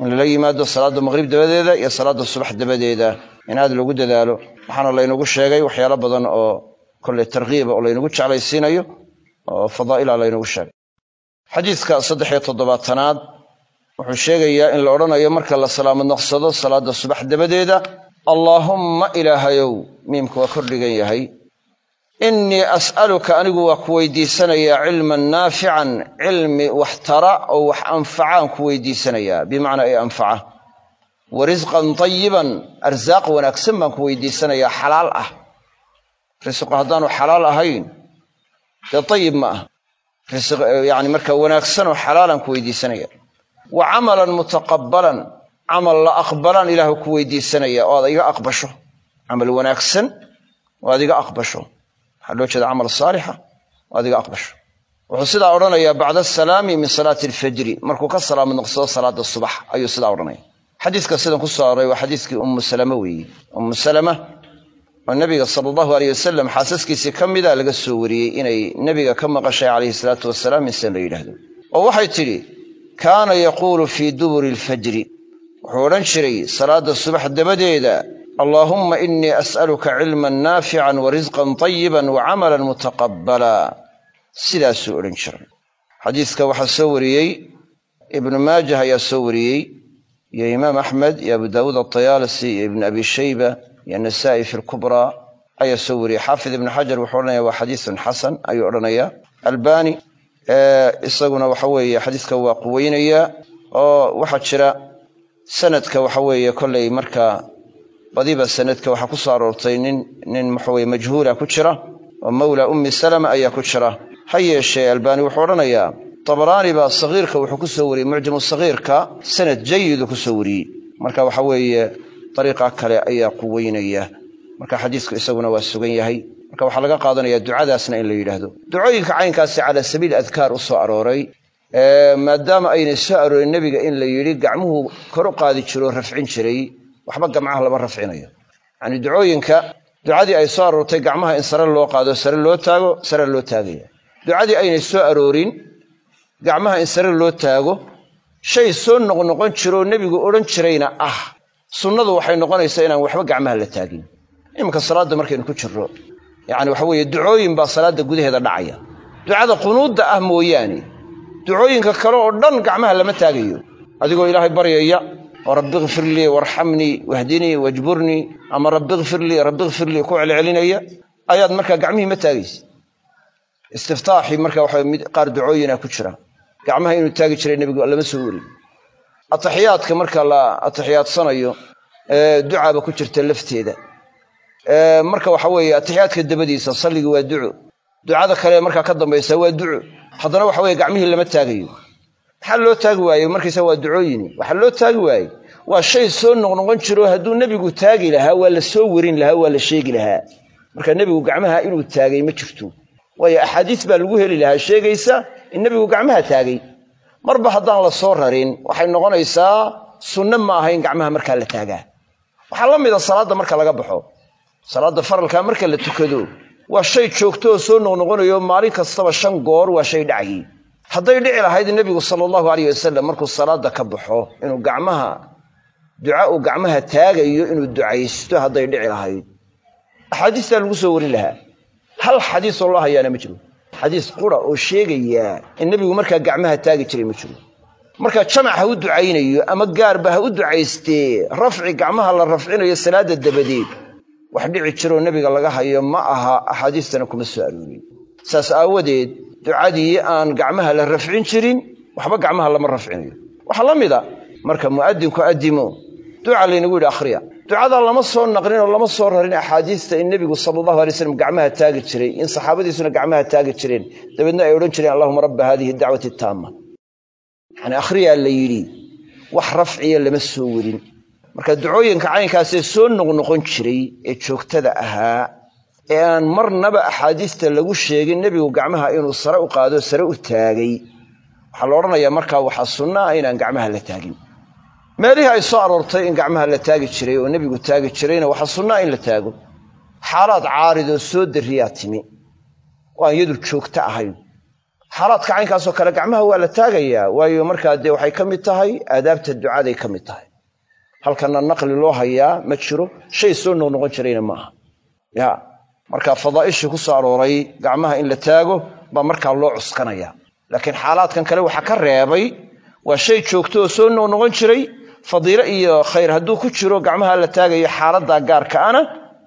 in lala yimaado salaadda maqhrib dabadeeda iyo salaadda subax dabadeeda in aad loogu dadaalo. Waxaana laynagu sheegay waxyaalo badan oo kolley tarkiiba oo laynagu jeclaysiinayo oo fadaa'ila laynagu sheegay. Xadiidka saddexiyo toddobaatanaad wuxuu sheegayaa in la odhanayo marka la salaamad noqsado salaadda subax dabadeeda allaahumma ilaahayow miimka waa kordhigan yahay. Innii as'aluka anigu waa ku weydiisanayaa cilman naafican cilmi wax tara oo wax anfacaan ku weydiisanayaa bimacnaa ee anfaca. Wa risqan tayiban arsaaq wanaagsan baan ku weydiisanayaa xalaal ah. Risqu haddaanu xalaal ahayn dee tayib ma ah. Risq yacni marka wanaagsanoo xalaalaan ku weydiisanaya wa camalan mutaqabbalan camal la aqbalaan ilaahu ku weydiisanaya oo aad iga aqbasho. Camal wanaagsan oo aad aqbasho. Waxaa loo jeeda camal oo aad aqbasho. Wuxuu sidaa odhanayaa bacda asalaami min salaati alfajri. Markuu ka salaamad noqsado salaadda subax ayuu sidaa odhanaya xadiiska sidan ku soo aroray waa xadiiskii ummu salama weeye ummu salama oo nebiga sala allahu aleyh wasalam xaasaskiisii ka mida laga soo wariyey inay nebiga ka maqashay calayhi salaatu wasalaam insan la yidhaahdo. Oo waxay tidhi kaana yaquulu fii duburi alfajri wuxuu odhan jiray salaadda subax dabadeeda allaahumma innii as'aluka cilman naafican wa risqan tayiban wa camalan mutaqabbala. Sidaasuu odhan jiray. Xadiiska waxaa soo wariyey ibnu maajah ayaa soo wariyey iyo imaam axmed iyo abu daawuud altayaalisi iyo ibnu abi shayba iyo anasaa'i fi lkubraa ayaa soo wariyey. Xaafid ibnu xajar wuxuu odhanaya waa xadiisun xasan ayuu odhanaya albani isaguna waxa weeye xadiiska waa quweynayaa oo waxaa jira sanadka waxa weeye kolley markaa badiba sanadka waxaa ku soo aroortay nin nin waxaweye majhuula ku jira oo mawla ummi salama ayaa ku jira. Ha yeeshee albani wuxuu odhanayaa tabaraani baa sagiirka wuxuu ku soo wariyey mucjamu sagiirka sanad jayidu ku soo wariyey. Marka waxa weeye dariiqa kale ayaa quweynaya marka xadiisku isaguna waa sugan yahay. Marka waxaa laga qaadanaya ducadaasna in la yidhaahdo. Ducooyinka caynkaasi calaa sabiili adkaar u soo arooray maadaama aynay soo aroorin nebiga in la yidhi gacmuhu kor u qaadi jiro oo rafcin jiray. Waxba gamcaha lama rafcinayo. Yacni ducooyinka ducadii ay soo aroortay gacmaha in sare loo qaado sare loo taago sare loo taagaya. Ducadii aynay soo aroorin gacmaha in sare loo taago shay soo noqnoqon jiroo nebigu odhan jirayna ah sunnadu waxay noqonaysaa inaan waxba gacmaha la taagin. Iminka salaadda markaynu ku jirro. Yacni waxa weeye ducooyin baa salaadda gudaheeda dhacaya. Ducada qunuudda ah mooyaane ducooyinka kale oo dhan gacmaha lama taagayo. Adigoo ilaahay baryaya rabbi kfir lii warxamnii wahdinii wajburnii ama rabbi kfir lii rabbi kfir lii ku celcelinaya ayaad markaa gacmihii ma taagaysa istiftaaxii marka waxa mid qaar ducooyina ku jira. Gacmaha inuu taagi jiray nebigu lama soo warin ataxiyaadka marka la atixiyaadsanayo ducaaba ku jirta lafteeda. Marka waxa weeye atixiyaadka dabadiisa salligii waa duco ducada kale markaa ka dambaysa waa duco. Haddana waxa weye gacmihii lama taagayo. Maxaa loo taagi waaye markaysa waa ducooyini. Waxaa loo taagi waaye waa shay soo noqnoqon jiro hadduu nebigu taagi lahaa waa la soo warin lahaa waa la sheegi lahaa. Marka nebigu gacmaha inuu taagay ma jirto. Waayo axaadiis baa lagu heli lahaa. Sheegaysa in nebigu gacmaha taagay. Marba haddaan la soo rarin waxay noqonaysaa sunne ma aha in gacmaha markaa la taagaa. Waxaa la mida salaadda marka laga baxo. Salaadda faralkaa marka la tukado waa shay joogto oo soo noqnoqonayo maalin kastaba shan goor waa shay dhacayay hadday dhici lahayd nebigu sala allahu alayh markuu salaadda ka baxo inuu gacmaha duca uu gacmaha taagayo inuu ducaysto hadday dhici lahayd. Axaadiistaa lagu soo warin lahaa. Hal xadiisoo loo hayaana ma jiro. Xadiis qura oo sheegayaa in nebigu markaa gacmaha taagi jiray ma jiro. Marka jamac ha u ducaynayo ama gaarba ha u ducaystee rafci gacmaha la rafcinayo salaadda dabadeed wax dhici jiroo nebiga laga hayo ma aha axaadiistana kuma soo aroorin saas aawadeed ducadii aan gacmaha la rafcin jirin waxba gacmaha lama rafcinayo. Waxaa la mida marka mu'adinku addimo duca laynagu yidhi akhriya. Ducadaa lama soo naqlin oo lama soo rarin axaadiista in nebigu sala allahu alay slam gacmaha taagi jiray in saxaabadiisuna gacmaha taagi jireen. Dabeedna ay odhan jireen allahuma rabba hadihi dacwati taama yacni akhriyaa la yidhi wax rafciya lama soo werin marka ducooyinka caynkaasee soo noqnoqon jiray ee joogtada ahaa ee aan marnaba axaadiista lagu sheegin nebigu gacmaha inuu sare u qaado sare u taagay waxaa la odhanayaa markaa waxaa sunna ah inaan gacmaha la taagin. Meelihii ay soo aroortay in gacmaha la taagi jiray oo nebigu taagi jirayna waxaa sunnaa in la taago. Xaalaad caaridoo soo darriyaa timi. Oo aan iyadu joogto ahayn xaalaadka caynkaasoo kale gacmaha waa la taagayaa waayo markaa dee waxay ka mid tahay aadaabta ducaday ka mid tahay halkanna naqli loo hayaa ma jiro shay soo noqnoqon jirayna ma aha ya marka fadaa'ishii ku soo arooray gacmaha in la taago baa markaa loo cuskanaya laakiin xaalaadkan kale waxaa ka reebay waa shay joogto oo soo noqnoqon jiray. Fadiilo iyo khayr hadduu ku jiro gacmaha la taagayo xaaladdaa gaarka ana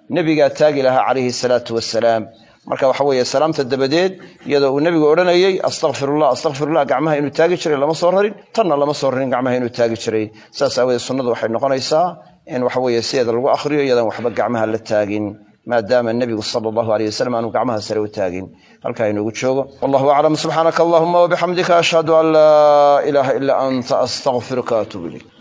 nebigaa taagi lahaa calayhi salaatu wasalaam marka waxa weeye salaamta dabadeed iyadoo uu nebigu odhanayey astakfirullah astakfirullah gacmaha inuu taagi jiray lama soo rarin. Tanna lama soo rarin gacmaha inuu taagi jiray. Saas aawadeed sunnadu waxay noqonaysaa in waxa weeye sideeda lagu akhriyo iyadaan waxba gacmaha la taagin maadaama nebigu sala allahu aleyh aanu gacmaha sare u taagin. Halkaa inoogu joogo. Wallahu aclam subxaanaka allahuma wabixamdika ashhadu an laa ilaaha ilaa anta astakfiruka atuub ilayk